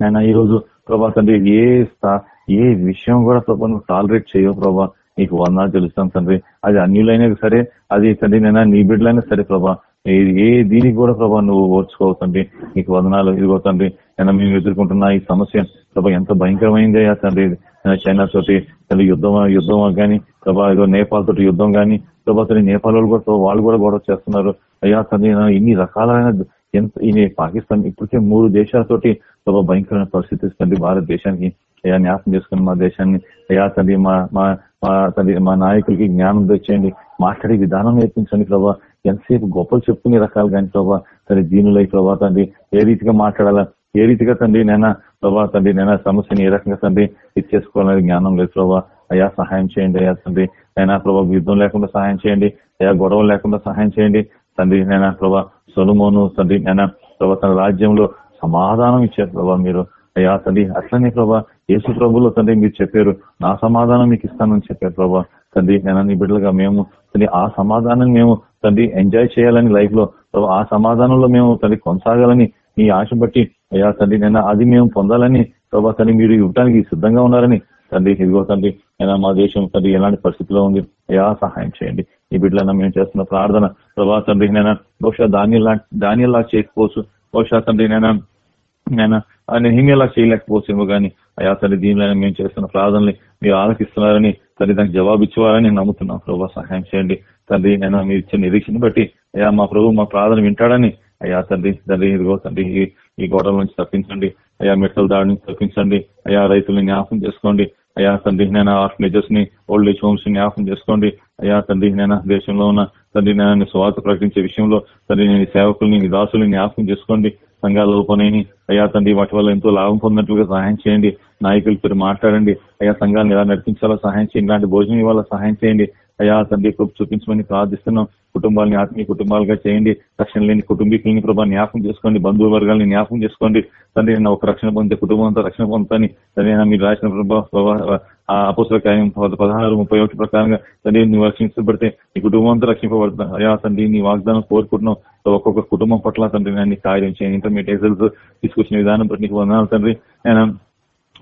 నేను ఈరోజు ప్రభా తండ్రి ఏ స్థా- ఏ విషయం కూడా ప్రభా నువ్వు టాలరేట్ చేయవు ప్రభా. నీకు వందనాలు తెలుస్తాను తండ్రి. అది అన్యులైనా సరే అది తండ్రి నేను నీ బిడ్డలైనా సరే ప్రభా. ఏ- ఏ దీనికి కూడా ప్రభా నువ్వు ఓర్చుకోవతండి నీకు వందనాలు ఇదిగో తండ్రి. నేను మేము ఎదుర్కొంటున్న ఈ సమస్య ప్రభా ఎంత భయంకరమైంది అయ్యా తండ్రి. చైనా తోటి తల్లి యుద్ధం యుద్ధం కానీ ప్రభా ఏదో నేపాల్ తోటి యుద్ధం కానీ ప్రభా తండ్రి నేపాల్ వాళ్ళు కూడా వాళ్ళు కూడా గొడవ చేస్తున్నారు. అయ్యా తండ్రి ఇన్ని రకాలైన ఎంత ఈ పాకిస్తాన్ ఇప్పటికే మూడు దేశాలతోటి ప్రభా భయంకరమైన పరిస్థితి ఇస్తుంది భారతదేశానికి. అయ్యా న్యాసం చేసుకుని మా దేశాన్ని. అయ్యా తండ్రి మా మా మా తండ్రి మా నాయకులకి జ్ఞానం తెచ్చేయండి. మాట్లాడే విధానం నేర్పించండి ప్రభా. ఎంతసేపు గొప్పలు చెప్పుకునే రకాలు కానీ ప్రభా తండ్రి దీనిలో ప్రభా తండ్రి ఏ రీతిగా మాట్లాడాలా ఏ రీతిగా తండ్రి నైనా ప్రభా తండ్రి నైనా సమస్యని ఏ రకంగా తండ్రి ఇది చేసుకోవాలనే జ్ఞానం లేదు ప్రభా అయ్యా సహాయం చేయండి అయ్యా తండ్రి నైనా ప్రభా యుద్ధం లేకుండా సహాయం చేయండి అయ్యా గొడవ లేకుండా సహాయం చేయండి తండ్రి నేనా ప్రభా సొలుమోను తండ్రి నేనా ప్రభా తన రాజ్యంలో సమాధానం ఇచ్చారు ప్రభా మీరు అయ్యా తండ్రి అట్లనే ప్రభా యేసు ప్రభులో తండ్రి మీరు చెప్పారు నా సమాధానం మీకు ఇస్తానని చెప్పారు ప్రభా తండ్రి నేను నీ బిడ్డలుగా మేము తండ్రి ఆ సమాధానం మేము తండ్రి ఎంజాయ్ చేయాలని లైఫ్లో. ఆ సమాధానంలో మేము తండ్రి కొనసాగాలని మీ ఆశ బట్టి అయ్యా తండ్రి నేను అది మేము పొందాలని ప్రభా తండ్రి మీరు ఇవ్వడానికి సిద్ధంగా ఉన్నారని తండ్రి ఇదిగో తండ్రి అయినా మా దేశం తండ్రి ఎలాంటి పరిస్థితిలో ఉంది అయ్యా సహాయం చేయండి. ఈ బిడ్డలన్నా మేము చేస్తున్న ప్రార్థన ప్రభా తండ్రి నేను బహుశా ధాన్యం ధాన్యంలా చేయకపోవచ్చు. బహుశా తండ్రి నేను నేను హిమేలా చేయలేకపోవచ్చేమో కానీ అయా తండ్రి దీనిలో మేము చేస్తున్న ప్రార్థనని మీరు ఆలకిస్తున్నారని తండ్రి దానికి జవాబు ఇచ్చేవారని నమ్ముతున్నాం. ప్రభావ సహాయం చేయండి. తండ్రి నేను మీరు ఇచ్చిన నిరీక్షణ బట్టి అయ్యా మా ప్రభు మా ప్రార్థన వింటాడని అయ్యా తండ్రి తండ్రి ఇదిగో తండ్రి ఈ- గోడల నుంచి తప్పించండి అయ్యా మెట్టల దాడి నుంచి తప్పించండి అయ్యా రైతుల్ని జ్ఞాపకం చేసుకోండి అయ్యా తండ్రి నేను ఆర్ఫనేజెస్ని ఓల్డ్ ఏజ్ హోమ్స్ని జ్ఞాపకం చేసుకోండి అయ్యా తండ్రి నేను దేశంలో ఉన్న తండ్రి నేను స్వార్థ ప్రకటించే విషయంలో తండ్రి నేను సేవకుల్ని నీ దాసుల్ని జ్ఞాపకం చేసుకోండి సంఘాల లోపనేని అయ్యా తండ్రి వాటి వల్ల ఎంతో లాభం పొందినట్లుగా సహాయం చేయండి నాయకులతో మాట్లాడండి అయ్యా సంఘాన్ని ఎలా నడిపించాలో సహాయం చేయండి ఇలాంటి భోజనం ఇవ్వాలో సహాయం చేయండి అయ్యా తండ్రి కృప చూపించమని ప్రార్థిస్తున్నాం. కుటుంబాలని ఆత్మీయ కుటుంబాలుగా చేయండి. రక్షణ లేని కుటుంబీకులని ప్రభా జ్ఞాపకం చేసుకోండి. బంధువు వర్గాలని జ్ఞాపకం చేసుకోండి. తండ్రి నేను ఒక రక్షణ పొందే కుటుంబం అంతా రక్షణ పొందుతాని తండ్రి నేను మీరు రాసిన ప్రభా ప్రభా అపోసల కార్యం పద- పదహారు ముప్పై ఒకటి ప్రకారంగా తండ్రి నువ్వు రక్షించబడితే నీ కుటుంబం అంతా రక్షింపబడుతుంది. అయ్యా తండ్రి నీ వాగ్దానం కోరుకుంటున్నాం. ఒక్కొక్క కుటుంబం పట్ల తండ్రి నేను కార్యం చేయండి. ఇంటర్మీడియట్ రిజల్ట్స్ తీసుకొచ్చిన విధానం బట్టి నీకు వందనాలు తండ్రి. నేను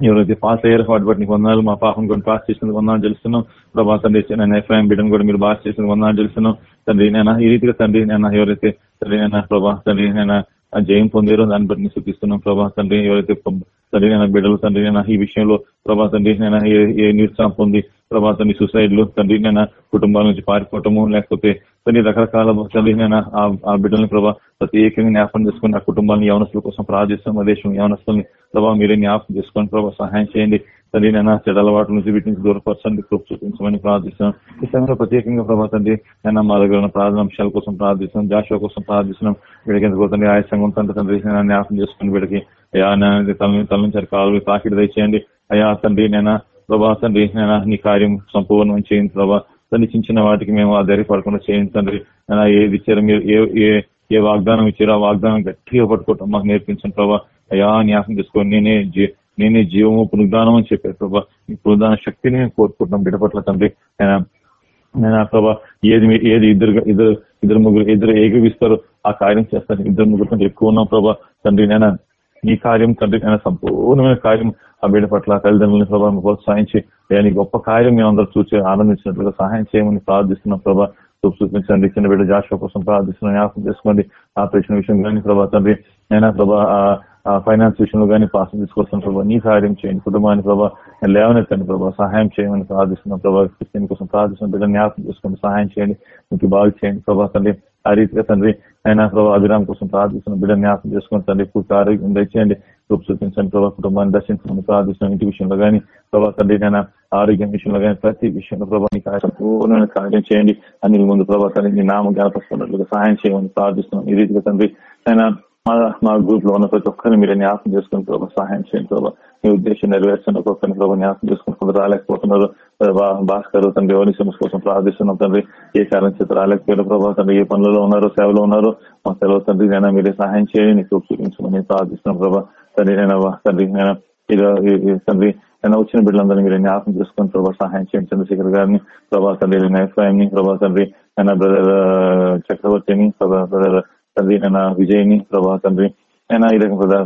ఎవరైతే పాస్ అయ్యారు. వాటి బట్టి వందనాలు. మా పాపం కూడా పాస్ చేసినందుకు వందనాలు తెలుస్తున్నాం ప్రభా తండ్రి నేను ఎఫ్ఐఎం బిడ్డను కూడా మీరు పాస్ చేసినందుకు వందనాలు తెలుస్తున్నాం తండ్రి నేను ఈ రీతిగా తండ్రి నేను ఎవరైతే తండ్రి నేను ప్రభా తండ్రి నేను జయం పొందారో దాన్ని బట్టి నీకు చూపిస్తున్నాం ప్రభా తండ్రి ఎవరైతే తండ్రి నేను బిడ్డలు తండ్రి నేను ఈ విషయంలో ప్రభా తండ్రి నేను ఏ నిరుత్సాహం పొంది ప్రభా తండ్రి సూసైడ్లు తండ్రి నేను కుటుంబాల నుంచి పారిపోవటము లేకపోతే తండ్రి రకరకాల తండ్రి నేను ఆ- ఆ బిడ్డల్ని ప్రభా ప్రత్యేకంగా జ్ఞాపకం చేసుకుని ఆ కుటుంబాన్ని యవనస్తుల కోసం ప్రార్థిస్తాం మా దేశం యవనస్తుల్ని ప్రభావ మీరే జ్ఞాపకం చేసుకోండి ప్రభావ సహాయం చేయండి. తండ్రి నేను చెడు అలవాట్ల నుంచి వీటి నుంచి దూరపరచండి కృప చూపించమని ప్రార్థిస్తున్నాం. ఈ సమయంలో ప్రత్యేకంగా ప్రభావ తండ్రి నేను మా దగ్గర ఉన్న ప్రార్థన అంశాల కోసం ప్రార్థిస్తున్నాం. జాషువా కోసం ప్రార్థిస్తున్నాం. వీడికి ఎందుకు తండ్రి ఆయాసంగా సంఘం తండ్రి తండ్రి జ్ఞాపకం చేసుకుని వీడికి అయ్యా తమ తల నుంచి కాలు తాకిడి దయచేయండి. అయ్యా తండ్రి నేను ప్రభా తండ్రి నేను నీ కార్యం సంపూర్ణం చేయండి ప్రభా. సన్నిచించిన వాటికి మేము ఆధారపడకుండా చేయండి తండ్రి. నేను ఏది ఇచ్చారో మీరు ఏ ఏ ఏ వాగ్దానం ఇచ్చారో ఆ వాగ్దానం గట్టిగా పట్టుకోవటం మాకు నేర్పించండి ప్రభా. అయా జ్ఞాపకం చేసుకొని నేనే జీ- నేనే జీవము పునరుద్ధానం అని చెప్పారు ప్రభా. ఈ పునరుద్ధాన శక్తిని మేము కోరుకుంటున్నాం బిడపట్ల తండ్రి. నేను ప్రభా ఏది మీ- ఏది ఇద్దరు ఇద్దరు ఇద్దరు ముగ్గురు ఇద్దరు ఏకీవిస్తారో ఆ కార్యం చేస్తాను ఇద్దరు ముగ్గురు కంటే ఎక్కువ ఉన్నాం ప్రభా. తండ్రి నేను నీ కార్యం తండ్రి అయినా సంపూర్ణమైన కార్యం. ఆ బిడ్డ పట్ల తల్లిదండ్రులని ప్రభావం ప్రోత్సహించి అయ్యా నీ గొప్ప కార్యం మేము అందరూ చూసి ఆనందించినట్లుగా సహాయం చేయమని ప్రార్థిస్తున్నాం ప్రభా. చూపు చూపించండి. చిన్న బిడ్డ జాషువా కోసం ప్రార్థిస్తున్నాం. జ్ఞాపకం చేసుకోండి. ఆపరేషన్ విషయం కానీ ప్రభా తండ్రి. అయినా ప్రభా ఫైనాన్స్ విషయంలో కానీ పాస్ తీసుకొస్తాను ప్రభావ నీ సహాయం చేయండి. కుటుంబాన్ని ప్రభావ లేవనెత్తండి ప్రభావ సహాయం చేయమని ప్రార్థిస్తున్నాం ప్రభావ క్రిస్టియన్ కోసం ప్రార్థిస్తున్నాం బిడ్డ జ్ఞాపకం చేసుకోండి సహాయం చేయండి. మీకు బాగు చేయండి ప్రభావ తండ్రి. ఆ రీతిగా తండ్రి అయినా ప్రభావ అభిరామ్ కోసం ప్రార్థిస్తున్నాం. బిడ్డ జ్ఞాపకం చేసుకుని తండ్రి పూర్తి ఆరోగ్యం దయచేయండి. రూపు చూపించండి ప్రభావ కుటుంబాన్ని దర్శించమని ప్రార్థిస్తున్నాం. ఇంటి విషయంలో కానీ ప్రభావ తండ్రి నేను ఆరోగ్యం విషయంలో కానీ ప్రతి విషయంలో ప్రభావ సంపూర్ణమైన కార్యం చేయండి. అని ముందు ప్రభావ తండ్రి నీ నామం సహాయం చేయమని ప్రార్థిస్తున్నాం. ఈ రీతిగా తండ్రి ఆయన మా మా గ్రూప్లో ఉన్న ప్రతి ఒక్కరిని మీరు న్యాసం చేసుకుని ప్రభావ సహాయం చేయండి ప్రభావ మీ ఉద్దేశం నెరవేర్చండి ఒక్కొక్కరిని ప్రభావ న్యాసం చేసుకుని కొందరు రాలేకపోతున్నారు. భాస్కర్ తండ్రి ఎవరి సమస్య కోసం ప్రార్థిస్తున్నాం తండ్రి. ఏ కారణం చేత రాలేకపోయిన ప్రభావ తండ్రి? ఏ పనులలో ఉన్నారో? సేవలో ఉన్నారో? మా సెలవు తండ్రి నేను మీరే సహాయం చేయండి. నీకు చూపించమని ప్రార్థిస్తున్నాం ప్రభావ తండ్రి నేను తండ్రి నేను తండ్రి నేను వచ్చిన బిడ్డలందరినీ మీరు జ్ఞాపకం చేసుకుని ప్రభావ సహాయం చేయండి చంద్రశేఖర్ గారిని. ప్రభా తండ్రి ఎఫ్ఐఎం ని ప్రభా తండ్రి ఆయన బ్రదర్ చక్రవర్తిని ప్రభా బ్రదర్ తండ్రి నేను విజయ్ని ప్రభా తండ్రి నేను ఈ రకంగా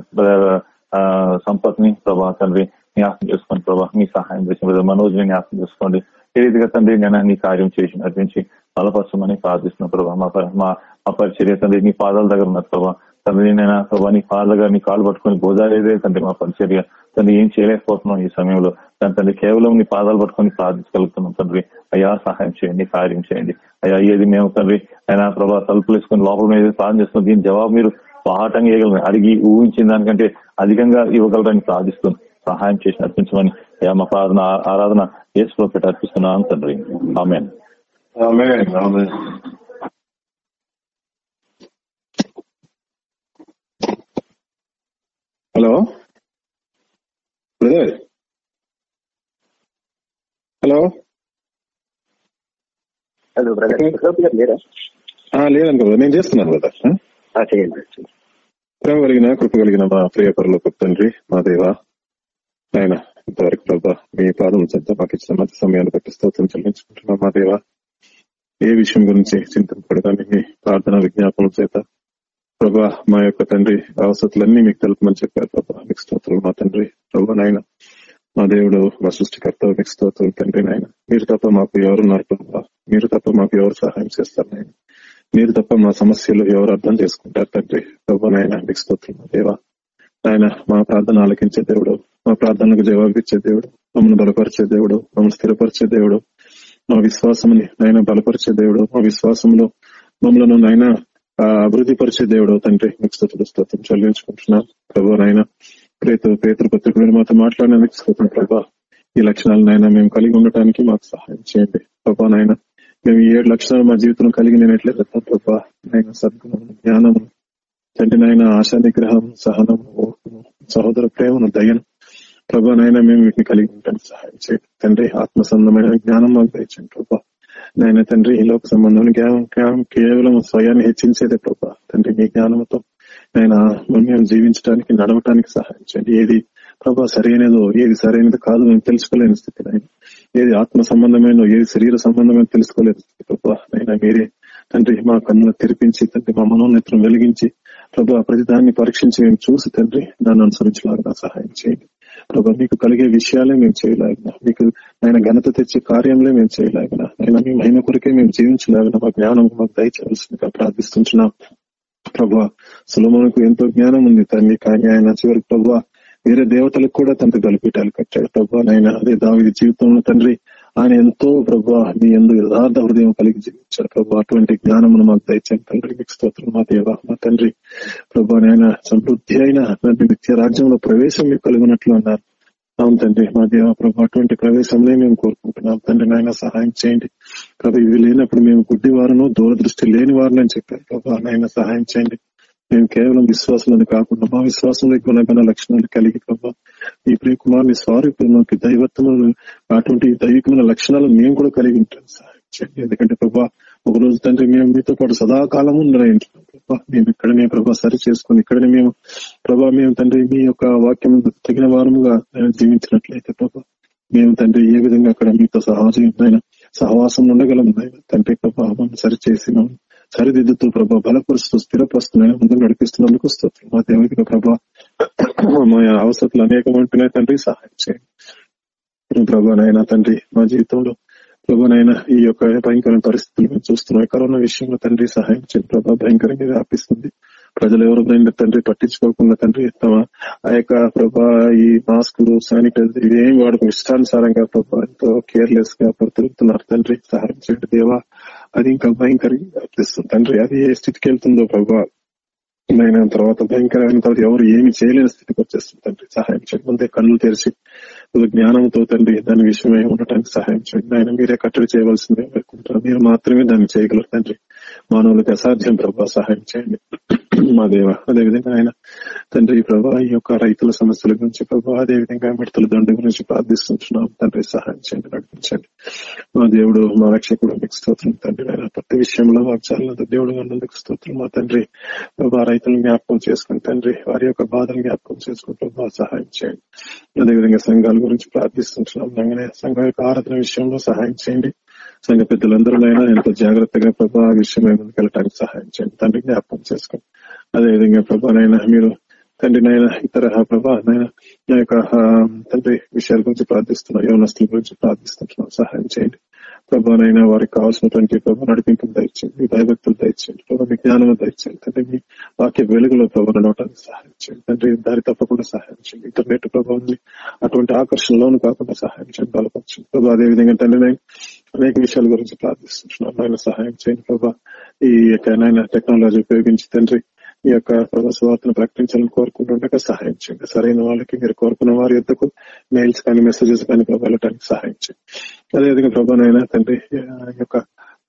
సంపత్ని ప్రభా తండ్రి జ్ఞాపకం చేసుకోండి ప్రభా మీ సహాయం చేసిన బ్రదర్ మనోజ్ని జ్ఞాపకం చేసుకోండి. ఏ రీతిగా తండ్రి నేను నీ కార్యం చేసి నడిపించి బలపరచమని ప్రార్థిస్తున్న ప్రభా. మా మా పరిచర్య తండ్రి నీ పాదాల దగ్గర ఉన్నారు ప్రభా. తండ్రి నేను ప్రభా నీ పాదాల దగ్గర నీ కాలు పట్టుకుని బోధాలేదే తండ్రి మా పరిచర్య తండ్రి ఏం చేయలేకపోతున్నాం ఈ సమయంలో? దాని తండ్రి కేవలం నీ పాదాలు పట్టుకొని ప్రార్థించగలుగుతున్నాం తండ్రి. అయ్యా సహాయం చేయండి కార్యం చేయండి. అయ్యా ఏది మేము తండ్రి ఆయన ప్రభా తలుపులు వేసుకుని లోపల మీద ప్రార్థన చేస్తున్నాం. దీని జవాబు మీరు పాఠంగా ఇవ్వగలరు అడిగి ఊహించిన దానికంటే అధికంగా ఇవ్వగలరని ప్రార్థిస్తున్నాం. సహాయం చేసి అర్పించమని అయ్యా మా ప్రార్థన ఆరాధన ఏసులో పెట్టి అర్పిస్తున్నాను తండ్రి. ఆమె hello? Brother. Hello. Hello brother లేరా? బ్రదర్ నేను చేస్తున్నాను బ్రదర్ చేయండి ప్రేమ కలిగిన కృప కలిగిన మా ప్రియ పరులకు తండ్రి మా దేవ. ఆయన ఇంతవరకు ప్రభా మీ పాదం చెంత మాకు ఇచ్చిన మధ్య సమయాన్ని బట్టి స్తోత్రం చెల్లించుకుంటున్నాం మా దేవ. ఏ విషయం గురించి చింతన పడగానే మీ ప్రార్థన విజ్ఞాపనం చేత ప్రభా మా యొక్క తండ్రి అవసరాలన్నీ మీకు తెలుపమని చెప్పారు ప్రభా. మీకు స్తోత్రం మా తండ్రి. ప్రభా నాయన మా దేవుడు మా సృష్టికర్త మీకు స్తోత్రం తండ్రి నాయన. మీరు తప్ప మాకు ఎవరున్నారు ప్రభా? మీరు తప్ప మాకు ఎవరు సహాయం చేస్తారు నాయన? మీరు తప్ప మా సమస్యలు ఎవరు అర్థం చేసుకుంటారు తండ్రి? ప్రభా నాయన మీకు స్తోత్రం దేవా. ఆయన మా ప్రార్థన ఆలకించే దేవుడు మా ప్రార్థనకు జవాబిచ్చే దేవుడు మమ్మల్ని బలపరిచే దేవుడు మమ్మల్ని స్థిరపరిచే దేవుడు మా విశ్వాసముని నాయన బలపరిచే దేవుడు మా విశ్వాసంలో మమ్మలను నాయన అభివృద్ధిపరిచే దేవుడు తండ్రి. మీకు స్తోత్రం స్తోత్రం చెల్లించుకుంటున్నాం. ప్రభు నాయన ప్రేత పేతృ పత్రికలు మాతో మాట్లాడినందుకు స్తోత్రం ప్రభా. ఈ లక్షణాలను నాయన మేము కలిగి ఉండటానికి మాకు సహాయం చేయండి. ప్రభా నాయన మేము ఏడు లక్షణాలు మా జీవితంలో కలిగి నేనట్లేదు ప్రభా. నాయన సద్గుణం జ్ఞానము తండ్రి నాయన ఆశా నిగ్రహం సహనము ఓర్పును సహోదర ప్రేమను దయను. ప్రభా నాయన మేము వీటిని కలిగి ఉండటానికి సహాయం చేయండి. తండ్రి ఆత్మ జ్ఞానం మాకు దయచండి ప్రభా. నాయన తండ్రి ఈ లోక సంబంధం కేవలం స్వయాన్ని హెచ్చించేదే ప్రభా. తండ్రి మీ జ్ఞానంతో ఆయన మేము జీవించడానికి నడవటానికి సహాయం చేయండి. ఏది ప్రభా సరైనదో ఏది సరైనది కాదు మేము తెలుసుకోలేని స్థితి నాయన ఏది ఆత్మ సంబంధమైనో ఏది శరీర సంబంధమైన తెలుసుకోలేని స్థితి ప్రభా నైనా మీరే తండ్రి మా కన్నులు తెరిపించి తండ్రి మా మనోనేత్రం వెలిగించి ప్రభా ప్రతిదాన్ని పరీక్షించి మేము చూసి తండ్రి దాన్ని అనుసరించలాగా సహాయం చేయండి. ప్రభా మీకు కలిగే విషయాలే మేము చేయలేగిన మీకు ఆయన ఘనత తెచ్చే కార్యంలో మేము చేయలేగిన ఆయన మీ మహిమ కొరకే మేము జీవించలేగిన మా జ్ఞానం మాకు దయచేయాల్సిందిగా ప్రార్థిస్తుంటున్నాం. ప్రభా సులభమునకు ఎంతో జ్ఞానం ఉంది తండ్రి. కానీ ఆయన చివరికి ప్రభా వేరే దేవతలకు కూడా తండ్రి బలిపీఠాలు కట్టాడు. ప్రభా నాయన అదే దావి జీవితంలో తండ్రి ఆయన ఎంతో ప్రభా మీ ఎందు యథార్థ హృదయం కలిగి జీవించారు ప్రభా. అటువంటి జ్ఞానమును మాకు దయచేయండి. తండ్రి మీకు స్తోత్రం. మా దేవ మా తండ్రి ప్రభా ఆయన సమృద్ధి అయిన నిత్య రాజ్యంలో ప్రవేశం మీకు కలిగినట్లు అన్నారు. అవును తండ్రి మా దేవ ప్రభు అటువంటి ప్రవేశంలో మేము కోరుకుంటున్నాం. తండ్రి నాయన సహాయం చేయండి. ప్రభు ఇవి లేనప్పుడు మేము గుడ్డి వారును దూరదృష్టి లేని వారిని చెప్పారు. ప్రభా నాయన సహాయం చేయండి. మేము కేవలం విశ్వాసులను కాకుండా మా విశ్వాసంలో గుణగణ లక్షణాలు కలిగి ప్రభావ ఈ ప్రియ కుమార్ని స్వారూప్యంలోకి దైవత్వములు అటువంటి దైవికమైన లక్షణాలు మేము కూడా కలిగి ఉంటాం సహాయం ఎందుకంటే ప్రభా ఒక రోజు తండ్రి మేము మీతో పాటు సదాకాలం నిర్ణయించున్నాం ప్రభా మేము ఇక్కడనే ప్రభా సరి చేసుకుని ఇక్కడనే మేము ప్రభా మేము తండ్రి మీ యొక్క వాక్యం తగిన వారముగా జీవించినట్లయితే ప్రభా మేము తండ్రి ఏ విధంగా అక్కడ మీతో సహజమైన సహవాసం ఉండగలం తండ్రి ప్రభా సరి చేసి సరిదిద్దుతూ ప్రభా బలపరుస్తూ స్థిరపరుస్తున్నాయి ముందు నడిపిస్తున్నందుకు వస్తుంది మా దేవుడికి ప్రభా మా అవసరాలు అనేకం ఉంటున్నాయి తండ్రి సహాయం చేయండి. ప్రభా నాయన తండ్రి మా జీవితంలో ప్రభానైనా ఈ యొక్క భయంకరమైన పరిస్థితులు మేము చూస్తున్నాం. కరోనా విషయంలో తండ్రి సహాయం చేయండి. ప్రభా భయంకరంగా వ్యాపిస్తుంది ప్రజలు ఎవరైనా తండ్రి పట్టించుకోకుండా తండ్రి తమ ఆ యొక్క ప్రభా ఈ మాస్కులు శానిటైజర్ ఇవేం వాడుకు ఇష్టానుసారంగా ప్రభా ఎంతో కేర్లెస్గా తిరుగుతున్నారు తండ్రి సహాయం చేయండి దేవా. అది ఇంకా భయంకరంగా అనిపిస్తుంది. తండ్రి అది ఏ స్థితికి వెళ్తుందో ప్రభా. అయిన తర్వాత భయంకరమైన తర్వాత ఎవరు ఏమి చేయలేని స్థితికి వచ్చేస్తుంది తండ్రి. సహాయం చేయండి. ముందే కళ్ళు తెరిచి జ్ఞానంతో తండ్రి దాని విషయమై ఉండటానికి సహాయం చేయండి. ఆయన మీరే కట్టడి చేయవలసిందే మీరు మాత్రమే దాన్ని చేయగలరు తండ్రి. మానవులకు అసాధ్యం ప్రభా. సహాయం చేయండి. మా దేవ అదేవిధంగా ఆయన తండ్రి ప్రభా ఈ యొక్క రైతుల సమస్యల గురించి ప్రభా అదేవిధంగా మిడతల దండ గురించి ప్రార్థిస్తున్నాం తండ్రి సహాయం చేయండి నడిపించండి. మా దేవుడు మా రక్షకుడు మీకు స్తోత్రం తండ్రి ఆయన ప్రతి విషయంలో మాకు దేవుడు అన్నందుకు స్తోత్రం మా తండ్రి. ప్రభా రైతులను జ్ఞాపకం చేసుకుని తండ్రి వారి యొక్క బాధలు జ్ఞాపకం చేసుకుని ప్రభా సహాయం చేయండి. అదేవిధంగా సంఘాల గురించి ప్రార్థిస్తున్నాం అలాగే సంఘం యొక్క ఆరాధన విషయంలో సహాయం చేయండి. సంఘ పెద్దలందరూ అయినా ఎంతో జాగ్రత్తగా ప్రభా ఆ విషయమై ముందుకెళ్ళటానికి సహాయం చేయండి. తండ్రి జ్ఞాపకం చేసుకోండి అదేవిధంగా ప్రభానైనా మీరు తండ్రి నాయన ఇతర ప్రభా నాయన నా యొక్క తండ్రి విషయాల గురించి ప్రార్థిస్తున్నాం యోనస్తుల గురించి ప్రార్థిస్తున్నాం సహాయం చేయండి. ప్రభానైనా వారికి కావాల్సినటువంటి ప్రభా నడిపింపు దయచేయండి మీ భయభక్తులు దయచేయండి ప్రభా మీ జ్ఞానం దయచేయండి తండ్రి మీ వాక్య వెలుగులో ప్రభా నడవటానికి సహాయం చేయండి. తండ్రి దారి తప్పకుండా సహాయం చేయండి. ఇంటర్నెట్ ప్రభావం అటువంటి ఆకర్షణలోను కాకుండా సహాయం చేయండి బలపరచండి. ప్రభా అదేవిధంగా తండ్రి నేను అనేక విషయాల గురించి ప్రార్థిస్తున్నాం ఆయన సహాయం చేయండి ప్రభా. ఈ యొక్క నాయన టెక్నాలజీ ఉపయోగించి తండ్రి ఈ యొక్క ప్రభా సువార్తను ప్రకటించాలని కోరుకుంటుండగా సహాయం చేయండి. సరైన వాళ్ళకి మీరు కోరుకున్న వారి యుద్ధకు మెయిల్స్ కానీ మెసేజెస్ కానీ ప్రభా వెళ్ళడానికి సహాయం చేయండి. అదేవిధంగా ప్రభానైనా తండ్రి ఈ యొక్క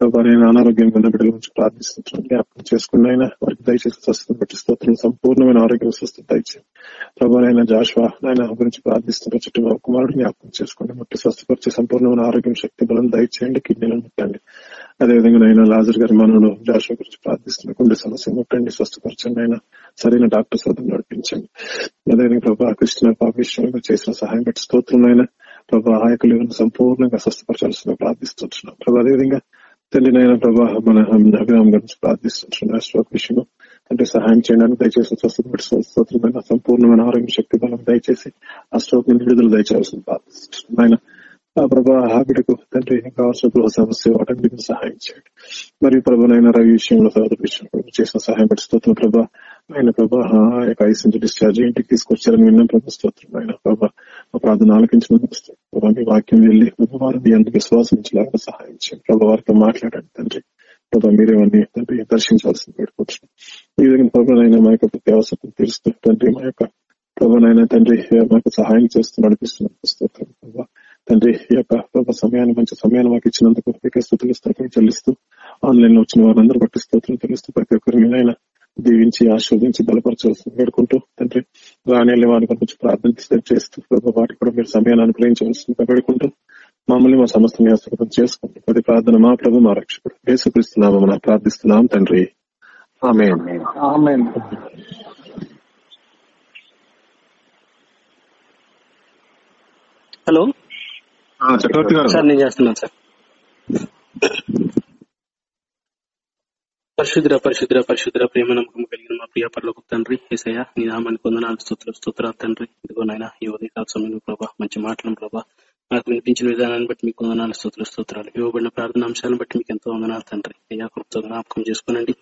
ప్రభానైనా అనారోగ్యం మీద బిడ్డల గురించి ప్రార్థిస్తున్నాం జ్ఞాపకం చేసుకున్న ఆయన వారికి దయచేసి స్వస్థత బట్టి స్తోత్రం సంపూర్ణమైన ఆరోగ్యం స్వస్థత దయచేయండి. ప్రభానైనా జాష్వా నాయన గురించి ప్రార్థిస్తున్న చుట్టూ మా కుమారుడు జ్ఞాపకం చేసుకోండి. ముట్టి స్వస్థపరిచి సంపూర్ణమైన ఆరోగ్యం శక్తి బలం దయచేయండి. కిడ్నీలను ముట్టండి. అదేవిధంగా నైనా లాజర్ గారి మనను జాషువా గురించి ప్రార్థిస్తున్న గుండె సమస్య ముట్టండి స్వస్థపరచండి ఆయన సరైన డాక్టర్ శోధన నడిపించండి. అదేవిధంగా ప్రభా కృష్ణ పాపేశ్వరంగా చేసిన సహాయం పెట్టి స్తోత్రం ఆయన ప్రభా ఆయకులు సంపూర్ణంగా స్వస్థపరచాల్సిన ప్రార్థిస్తున్నాం ప్రభా అదేవిధంగా తండ్రి నాయన ప్రభా మన అభిరామ్ గురించి ప్రార్థిస్తున్నాం విషయంలో అంటే సహాయం చేయడానికి దయచేసి స్వస్థపడి స్తోత్రమైన సంపూర్ణమైన ఆరోగ్య శక్తి బలం దయచేసి ఆ స్ట్రోక్ నుండి విడుదల దయచేయాల్సింది ప్రార్థిస్తున్నాం ఆ ప్రభా ఆ బిడ్డకు తండ్రి కావాల్సిన గృహ సమస్య వాటన్నిటిని సహాయం చేయండి మరియు ప్రభునైన రవి విషయంలో సోదరు విషయంలో చేసిన సహాయం పెట్టి స్తోత్రం ప్రభా. ఆయన ప్రభా ఆ యొక్క ఐస్ నుంచి డిశ్చార్జ్ ఇంటికి తీసుకొచ్చారని విన్నాం ప్రభా స్తోత్రం ఆయన ప్రభా. మా ప్రార్థన ఆలకించిన మీ వాక్యం వెళ్ళి ప్రభా అంత అందుకు విశ్వాసం ఇచ్చేలాగా సహాయం చేయండి ప్రభా వారితో మాట్లాడండి తండ్రి. ప్రభా మీరేమన్నీ తండ్రి దర్శించాల్సింది పెట్టుకోవచ్చు ఈ విధంగా ప్రభునైనా మా యొక్క ప్రతి అవసరం తీరుస్తూ తండ్రి మా యొక్క ప్రభునైనా తండ్రి మాకు సహాయం చేస్తూ నడిపిస్తున్నందుకు స్తోత్రం ప్రభా. తండ్రి ఈ యొక్క ప్రభా సమయాన్ని మంచి సమయాన్ని మాకు ఇచ్చినందుకు మీకు స్థుతులు స్తోత్రం చెల్లిస్తూ ఆన్లైన్లో వచ్చిన వారందరూ బట్టి స్తోత్రం తెలుస్తూ ప్రతి ఒక్కరిని ఆయన దీవించి ఆస్వాదించి బలపరచవలసి వేడుకుంటూ తండ్రి రాని వారి గురించి ప్రార్థన చేస్తూ వాటికి కూడా మీరు సమయాన్ని అనుగ్రహించవలసిందిగా వేడుకుంటూ మమ్మల్ని మా సమస్త న్యాసం చేసుకోండి ప్రతి ప్రార్థన మా ప్రభు మా రక్షకుడు యేసుక్రీస్తున్నాము మనం ప్రార్థిస్తున్నాం తండ్రి. ఆమె ఆమేన్. హలో? చక్రవర్తి గారు. సార్ నేను చేస్తున్నాను సార్. పరిశుద్ర పరిశుద్ర పరిశుద్ర ప్రేమ నమ్మకం కలిగిన మా ప్రియ పర్లకు తండ్రి ఏసయ్య నీ నామాన్ని కొందనాలు స్తోత్ర స్తోత్ర తండ్రి. ఇదిగో నాయన ఈ ఉదయకాల సమయంలో ప్రభా మంచి మాటలను ప్రభా నాకు వినిపించిన విధానాన్ని బట్టి మీకు వందనాలు స్తోత్ర స్తోత్రాలు. ఇవ్వబడిన ప్రార్థన అంశాలను బట్టి మీకు ఎంతో వందనాలు తండ్రి. అయ్యా కృప్తో జ్ఞాపకం చేసుకోనండి.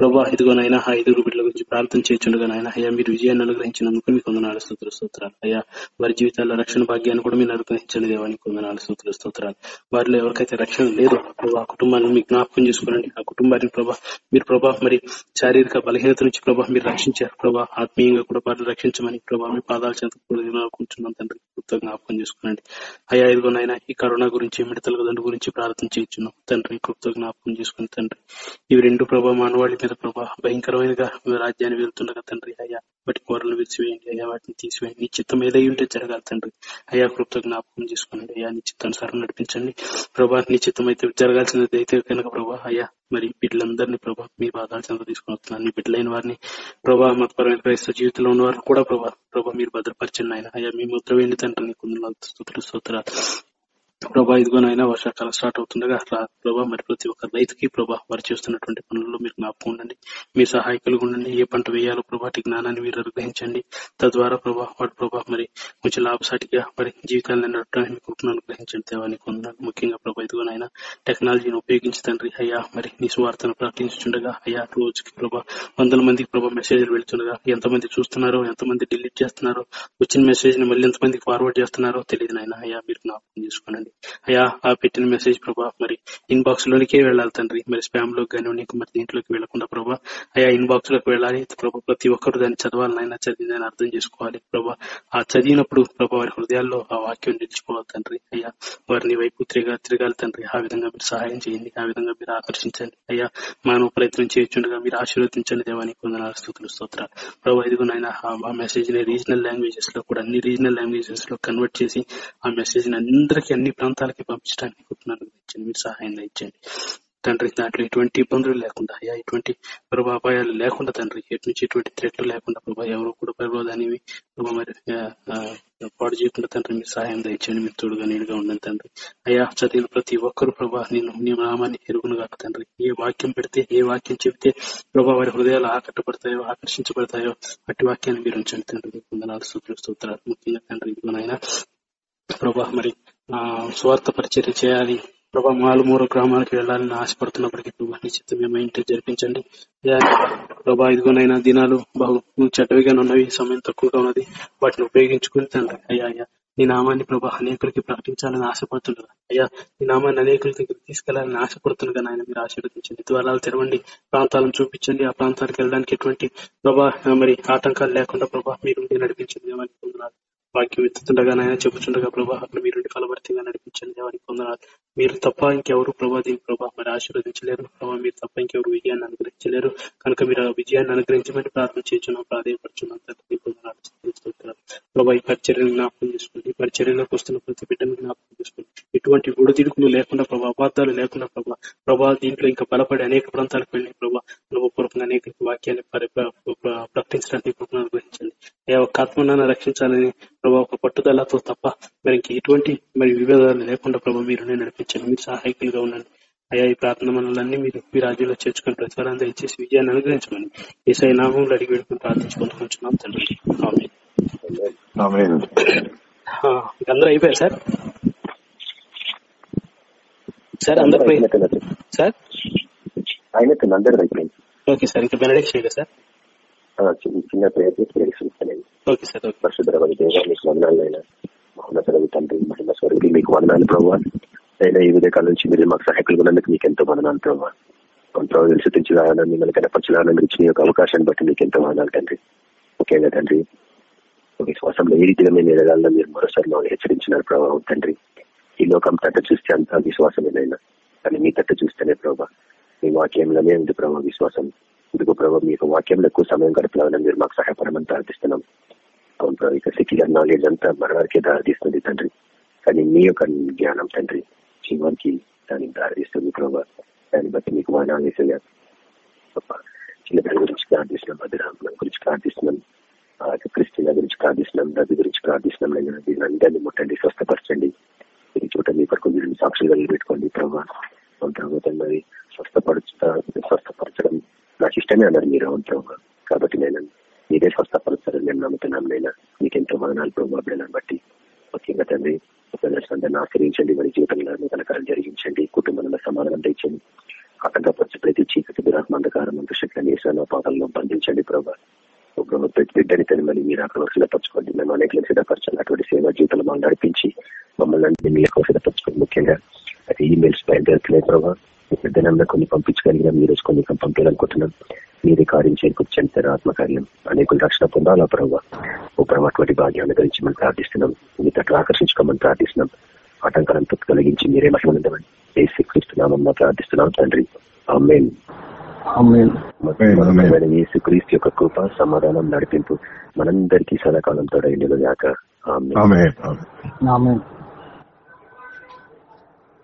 ప్రభా ఇదిగో నాయన ఆ ఐదుగురు బిడ్డల గురించి ప్రార్థన చేయించుండగా నాయన అయ్యా మీరు విజయాన్ని అనుగ్రహించినందుకు మీకు వందనాలు స్తోత్ర స్తోత్రాలు. అయ్యా వారి జీవితాల్లో రక్షణ భాగ్యాన్ని కూడా మీరు అనుగ్రహించండి దేవానికి వందనాలు స్తోత్ర స్తోత్రాలు. వారిలో ఎవరికైతే రక్షణ లేదు ప్రభా ఆ కుటుంబాన్ని మీకు జ్ఞాపకం చేసుకోనండి ఆ కుటుంబాన్ని ప్రభా మీరు ప్రభా మరి శారీరక బలహీనత నుంచి ప్రభా మీరు రక్షించారు. ప్రభా ఆత్మీయంగా కూడా వారిని రక్షించమని ప్రభా మీ పాదాల చెంత తండ్రి. జ్ఞాపకం చేసుకోనండి. అయ్యా ఇదిగో నాయన ఈ కరోనా గురించి మిడతల గురించి ప్రార్థన చేయించున్నాం తండ్రి. కృప్తో జ్ఞాపకం చేసుకుని తండ్రి. ఇవి రెండు ప్రభా మానవాళి మీద ప్రభా భయంకరమైనగా మీ రాజ్యాన్ని వెళ్తుండగా తండ్రి అయ్యా వాటి కోరలు విరిచివేయండి అయ్యా వాటిని తీసివేయండి. నీ చిత్తం ఏదై ఉంటే జరగాలి తండ్రి. అయ్యా కృప్త జ్ఞాపకం చేసుకోండి. అయ్యా నీ చిత్తానుసారం నడిపించండి. ప్రభా నీ చిత్తం అయితే జరగాల్సినది అయితే కనుక ప్రభా అయ్యా మరి బిడ్డలందరినీ ప్రభా మీ బాధలు చెంత తీసుకుని వస్తున్నాను. బిడ్డలైన వారిని ప్రభా మతపరమైన క్రైస్తవ జీవితంలో ఉన్న వారిని కూడా ప్రభా ప్రభా మీరు భద్రపరచండి ఆయన అయ్యా మీ ముద్ర వేయండి తండ్రి. నీకు స్తోత్రాలు. ప్రభా ఇదిగోనైనా వర్షాకాలం స్టార్ట్ అవుతుండగా అట్లా ప్రభా మరి ప్రతి ఒక్క రైతుకి ప్రభా వారు చేస్తున్నటువంటి పనుల్లో మీరు జ్ఞాపకం ఉండండి. మీ సహాయకులుగా ఉండండి. ఏ పంట వేయాలో ప్రభా జ్ఞానాన్ని మీరు అనుగ్రహించండి. తద్వారా ప్రభా వాటి ప్రభా మరి కొంచెం లాభసాటిగా మరి జీవితాలను నడపడానికి మీ కృపను అనుగ్రహించండి. దేవాన్ని కొందరు ముఖ్యంగా ప్రభా ఇదిగోనైనా టెక్నాలజీని ఉపయోగించి తండ్రి అయ్యా మరి నీ స్వార్థను ప్రకటించుండగా అయ్యా రోజుకి ప్రభా వందల మందికి ప్రభా మెసేజ్లు వెళ్తుండగా ఎంతమంది చూస్తున్నారో ఎంతమంది డిలీట్ చేస్తున్నారో వచ్చిన మెసేజ్ని మళ్ళీ ఎంతమందికి ఫార్వర్డ్ చేస్తున్నారో తెలియదు నాయన. అయ్యా మీరు జ్ఞాపకం చేసుకోండి అయ్యా ఆ పెట్టిన మెసేజ్ ప్రభా మరి ఇన్బాక్స్ లోనికే వెళ్ళాలి తండ్రి. మరి స్పామ్లో కానివ్వండి మరి దీంట్లోకి వెళ్ళకుండా ప్రభా. అయ్యా ఇన్బాక్స్లోకి వెళ్ళాలి. ప్రభా ప్రతి ఒక్కరు దాన్ని చదవాలి నాయన చదివిందని అర్థం చేసుకోవాలి ప్రభా. ఆ చదివినప్పుడు ప్రభా వారి హృదయాల్లో ఆ వాక్యం నిలిచిపోవాలి తండ్రి. అయ్యా వారిని వైపు తిరగా తిరగాలి తండ్రి. ఆ విధంగా మీరు సహాయం చేయండి. ఆ విధంగా మీరు ఆకర్షించండి. అయ్యా మానవ ప్రయత్నం చేయొచ్చుండగా మీరు ఆశీర్వదించండి. దేవానికి కొందరు స్థుతులు స్తోత్రాలు. ప్రభా ఇదిగో నాయన ఆ మెసేజ్ని రీజనల్ లాంగ్వేజెస్లో కూడా అన్ని రీజనల్ లాంగ్వేజెస్లో కన్వర్ట్ చేసి ఆ మెసేజ్ని అందరికీ అన్ని ప్రాంతాలకి పంపించడానికి కుటుంబాన్ని ఇచ్చండి మీరు సహాయం ఇచ్చండి తండ్రి దాంట్లో ఎటువంటి ఇబ్బందులు లేకుండా అయ్యా ఎటువంటి ప్రభా అపాయాలు లేకుండా తండ్రి ఎటు నుంచి ఎటువంటి థ్రెట్ లేకుండా ప్రభా ఎవరు కూడా ప్రభావాన్ని ప్రభా మరి పాడు చేయకుండా తండ్రి మీరు సహాయం దయచేయండి మీరు తోడుగా నీడుగా ఉండండి తండ్రి. అయ్యా చదివిన ప్రతి ఒక్కరు ప్రభా నేను నీ నామాన్ని ఎరుగును కాక తండ్రి. ఏ వాక్యం పెడితే ఏ వాక్యం చెబితే ప్రభా వారి హృదయాలు ఆకట్టబడతాయో ఆకర్షించబడతాయో అట్టి వాక్యాన్ని మీరు ఉంచండి తండ్రి. వందనాలు సూత్రాలు ముఖ్యంగా తండ్రి ఇదిగోనైనా ప్రభా మరి స్వార్థ పరిచర్య చేయాలి. ప్రభా మాలుమూరు గ్రామాలకు వెళ్ళాలని ఆశపడుతున్నప్పటికీ ప్రభా నీ చిత్తం మేము ఇంటి జరిపించండి ప్రభా ఇదిగోనైనా దినాలు బహు చెడ్డవిగా ఉన్నవి సమయం తక్కువగా ఉన్నది. వాటిని ఉపయోగించుకుని తండ్రి అయ్యా అయ్యా నీ నామాన్ని ప్రభా అనేకులకి ప్రకటించాలని ఆశపడుతుండగా అయ్యా నీ నామాన్ని అనేకుల దగ్గర తీసుకెళ్ళాలని ఆశపడుతుండగా నాయన మీరు ఆశీర్వదించండి. ద్వారాలు తెరవండి ప్రాంతాలను చూపించండి. ఆ ప్రాంతాలకు వెళ్ళడానికి ఎటువంటి ప్రభా మరి ఆటంకాలు లేకుండా ప్రభా మీరు నడిపించండి. వాక్యం ఎత్తుతుండగా చెప్పుచుండగా ప్రభా అక్కడ మీరు ఫలవర్తిగా నడిపించండి. దేవానికి వందనాలు. మీరు తప్ప ఇంకెవరు ప్రభా దీని ప్రభా మరి ఆశీర్వదించలేరు. ప్రభా మీరు తప్ప ఇంకెవరు విజయాన్ని అనుగ్రహించలేరు. కనుక మీరు ఆ విజయాన్ని అనుగ్రహించమని ప్రార్థన చేస్తున్నాం. ప్రాధాన్యపరచున్నాం తండ్రి వందనాలు, ప్రభా ఈ పరిచర్యను జ్ఞాపకం చేసుకోండి. ఈ పరిచర్యలోకి వస్తున్న ప్రతి బిడ్డను జ్ఞాపకం చేసుకోండి. ఎటువంటి ఒడిదిడుకులు లేకుండా ప్రభా అబద్ధాలు లేకుండా ప్రభా ప్రభా దీంట్లో ఇంకా బలపడి అనేక ప్రాంతాలకు వెళ్ళి ప్రభా అనుభవపూర్వకంగా అనేక వాక్యాన్ని ప్రకటించడానికి అనుగ్రహించండి. ఏ ఒక్క ఆత్మనాన్ని రక్షించాలని ప్రభా ఒక పట్టుదలతో తప్ప మరి ఇంక ఎటువంటి మరి విభేదాలు లేకుండా ప్రభా మీరు నడిపించండి మీరు సహాయకులుగా ఉండండి. అయ్యా ఈ ప్రార్థన మనలన్నీ మీరు మీ రాజ్యంలో చేర్చుకుని ప్రతిఫలం దయచేసి విజయాన్ని అనుగ్రహించమని ఏసై నామంలో అడిగి వేడుకుని ప్రార్థించుకుంటున్నాం తండ్రి. అందరూ అయిపోయారు సార్? సార్ అందరు సార్? అయిపోయింది. ఓకే సార్ ఇంకా బెనడిక్షన్ కదా సార్? చిన్న చిన్న ప్రయత్నం ప్రయత్నిస్తాను ఓకే సార్ ఓకే. పరిశుద్ధమైన దేవ మీకు వందనాలైనా. మహోన్నతులకు తండ్రి మహిమ స్వరూపి మీకు వందనాలు ప్రభావ అయినా ఈ ఉదయకాలం నుంచి మీరు మాకు సహాయకులు ఉన్నందుకు మీకు ఎంతో వందనాలు ప్రభావ ప్రభావ విశ్వసించాలని మిమ్మల్ని కనపరచాలని మీరు ఇచ్చిన యొక్క అవకాశాన్ని బట్టి మీకు ఎంతో వందనాలు తండ్రి. ముఖ్యంగా తండ్రి విశ్వాసంలో ఏ రీతిగా మేము ఎదగాలని మీరు మరోసారి మమ్మల్ని హెచ్చరించినారు ప్రభావం తండ్రి. ఈ లోకం తట్ట చూస్తే అంతా విశ్వాసమేనైనా కానీ మీ తట్ట చూస్తేనే ప్రభావ మీ వాక్యంలోనే ఉంది ప్రభావ విశ్వాసం. ఇదిగో ప్రభావ మీ యొక్క వాక్యంలో ఎక్కువ సమయం గడపాలని మీరు మాకు సహాయపడమని ప్రార్థిస్తున్నాం అవును ప్రభు ఇక సెక్యులర్ నాలెడ్జ్ అంతా మన దారితీస్తుంది తండ్రి కానీ మీ యొక్క జ్ఞానం తండ్రి జీవానికి దానికి దారితీస్తుంది ప్రభావ దాన్ని బట్టి మీకు వాహనాలు వేసేయాలి చిన్న పిల్లల గురించి ప్రార్థిస్తున్నాం భద్రాత్మ గురించి ప్రార్థిస్తున్నాం ఆ యొక్క క్రిస్టియన్ గురించి ప్రార్థిస్తున్నాం రవి గురించి ప్రార్థిస్తున్నాం అయినా దీని అందరినీ ముట్టండి స్వస్థపరచండి ఇది చోట మీ కొరకు మీరు సాక్షులుగా నిలబెట్టుకోండి ప్రభావ అవును మరి స్వస్థపరచ స్వస్థపరచడం నాకు ఇష్టమే అన్నారు మీరు అవును ప్రభావ కాబట్టి నేను మీరే స్వస్థపరుస్తారని నేను నమ్ముతున్నాను నైనా మీకు ఎంతో వదనాలు ప్రభావం బట్టి. ముఖ్యంగా తండ్రి ప్రదర్శన ఆశ్రయించండి వారి జీవితంలో కలకాలం జరిగించండి కుటుంబంలో సమాధానం తెచ్చండి. ఆటంకపరిచి ప్రతి చీకటి దురాత్మ అంధకారం అంత శక్తిని వేసాను పాదాలను బంధించండి ప్రభావ ఓ ప్రతి బిడ్డని తను మరి మీరు అక్కడ సిద్ధపరచుకోండి మేము అనేక సిద్ధపరచాలి. అటువంటి సేవా జీవితంలో మమ్మల్ని నడిపించి మమ్మల్ని అన్ని మీ సిద్ధపరచుకోండి ముఖ్యంగా. అది ఈమెయిల్స్ బయలుదేరుతున్నాయి ప్రభావ పెద్దనంలో కొన్ని పంపించగలిగిన మీరు కొన్ని పంపించాలనుకుంటున్నాం మీరే కార్యం చేకూర్చండి సార్ ఆత్మకార్యం. అనేకులు రక్షణ పొందాలా ప్రభావ? ఓ ప్రభావ అటువంటి భాగ్యాన్ని గురించి మనం ప్రార్థిస్తున్నాం. మీ తట్టు ఆకర్షించుకోమని ప్రార్థిస్తున్నాం. ఆటంకాలను కలిగించి మీరే మహిమనుండమని ఏసు క్రీస్తున్నామని ప్రార్థిస్తున్నాం తండ్రి. అమ్మేన్. యేసు క్రీస్తు యొక్క కృప సమాధానం నడిపింపు మనందరికీ సదాకాలం తోడైండును గాక ఆమేన్. ఆమేన్. ఆమేన్. ఆమె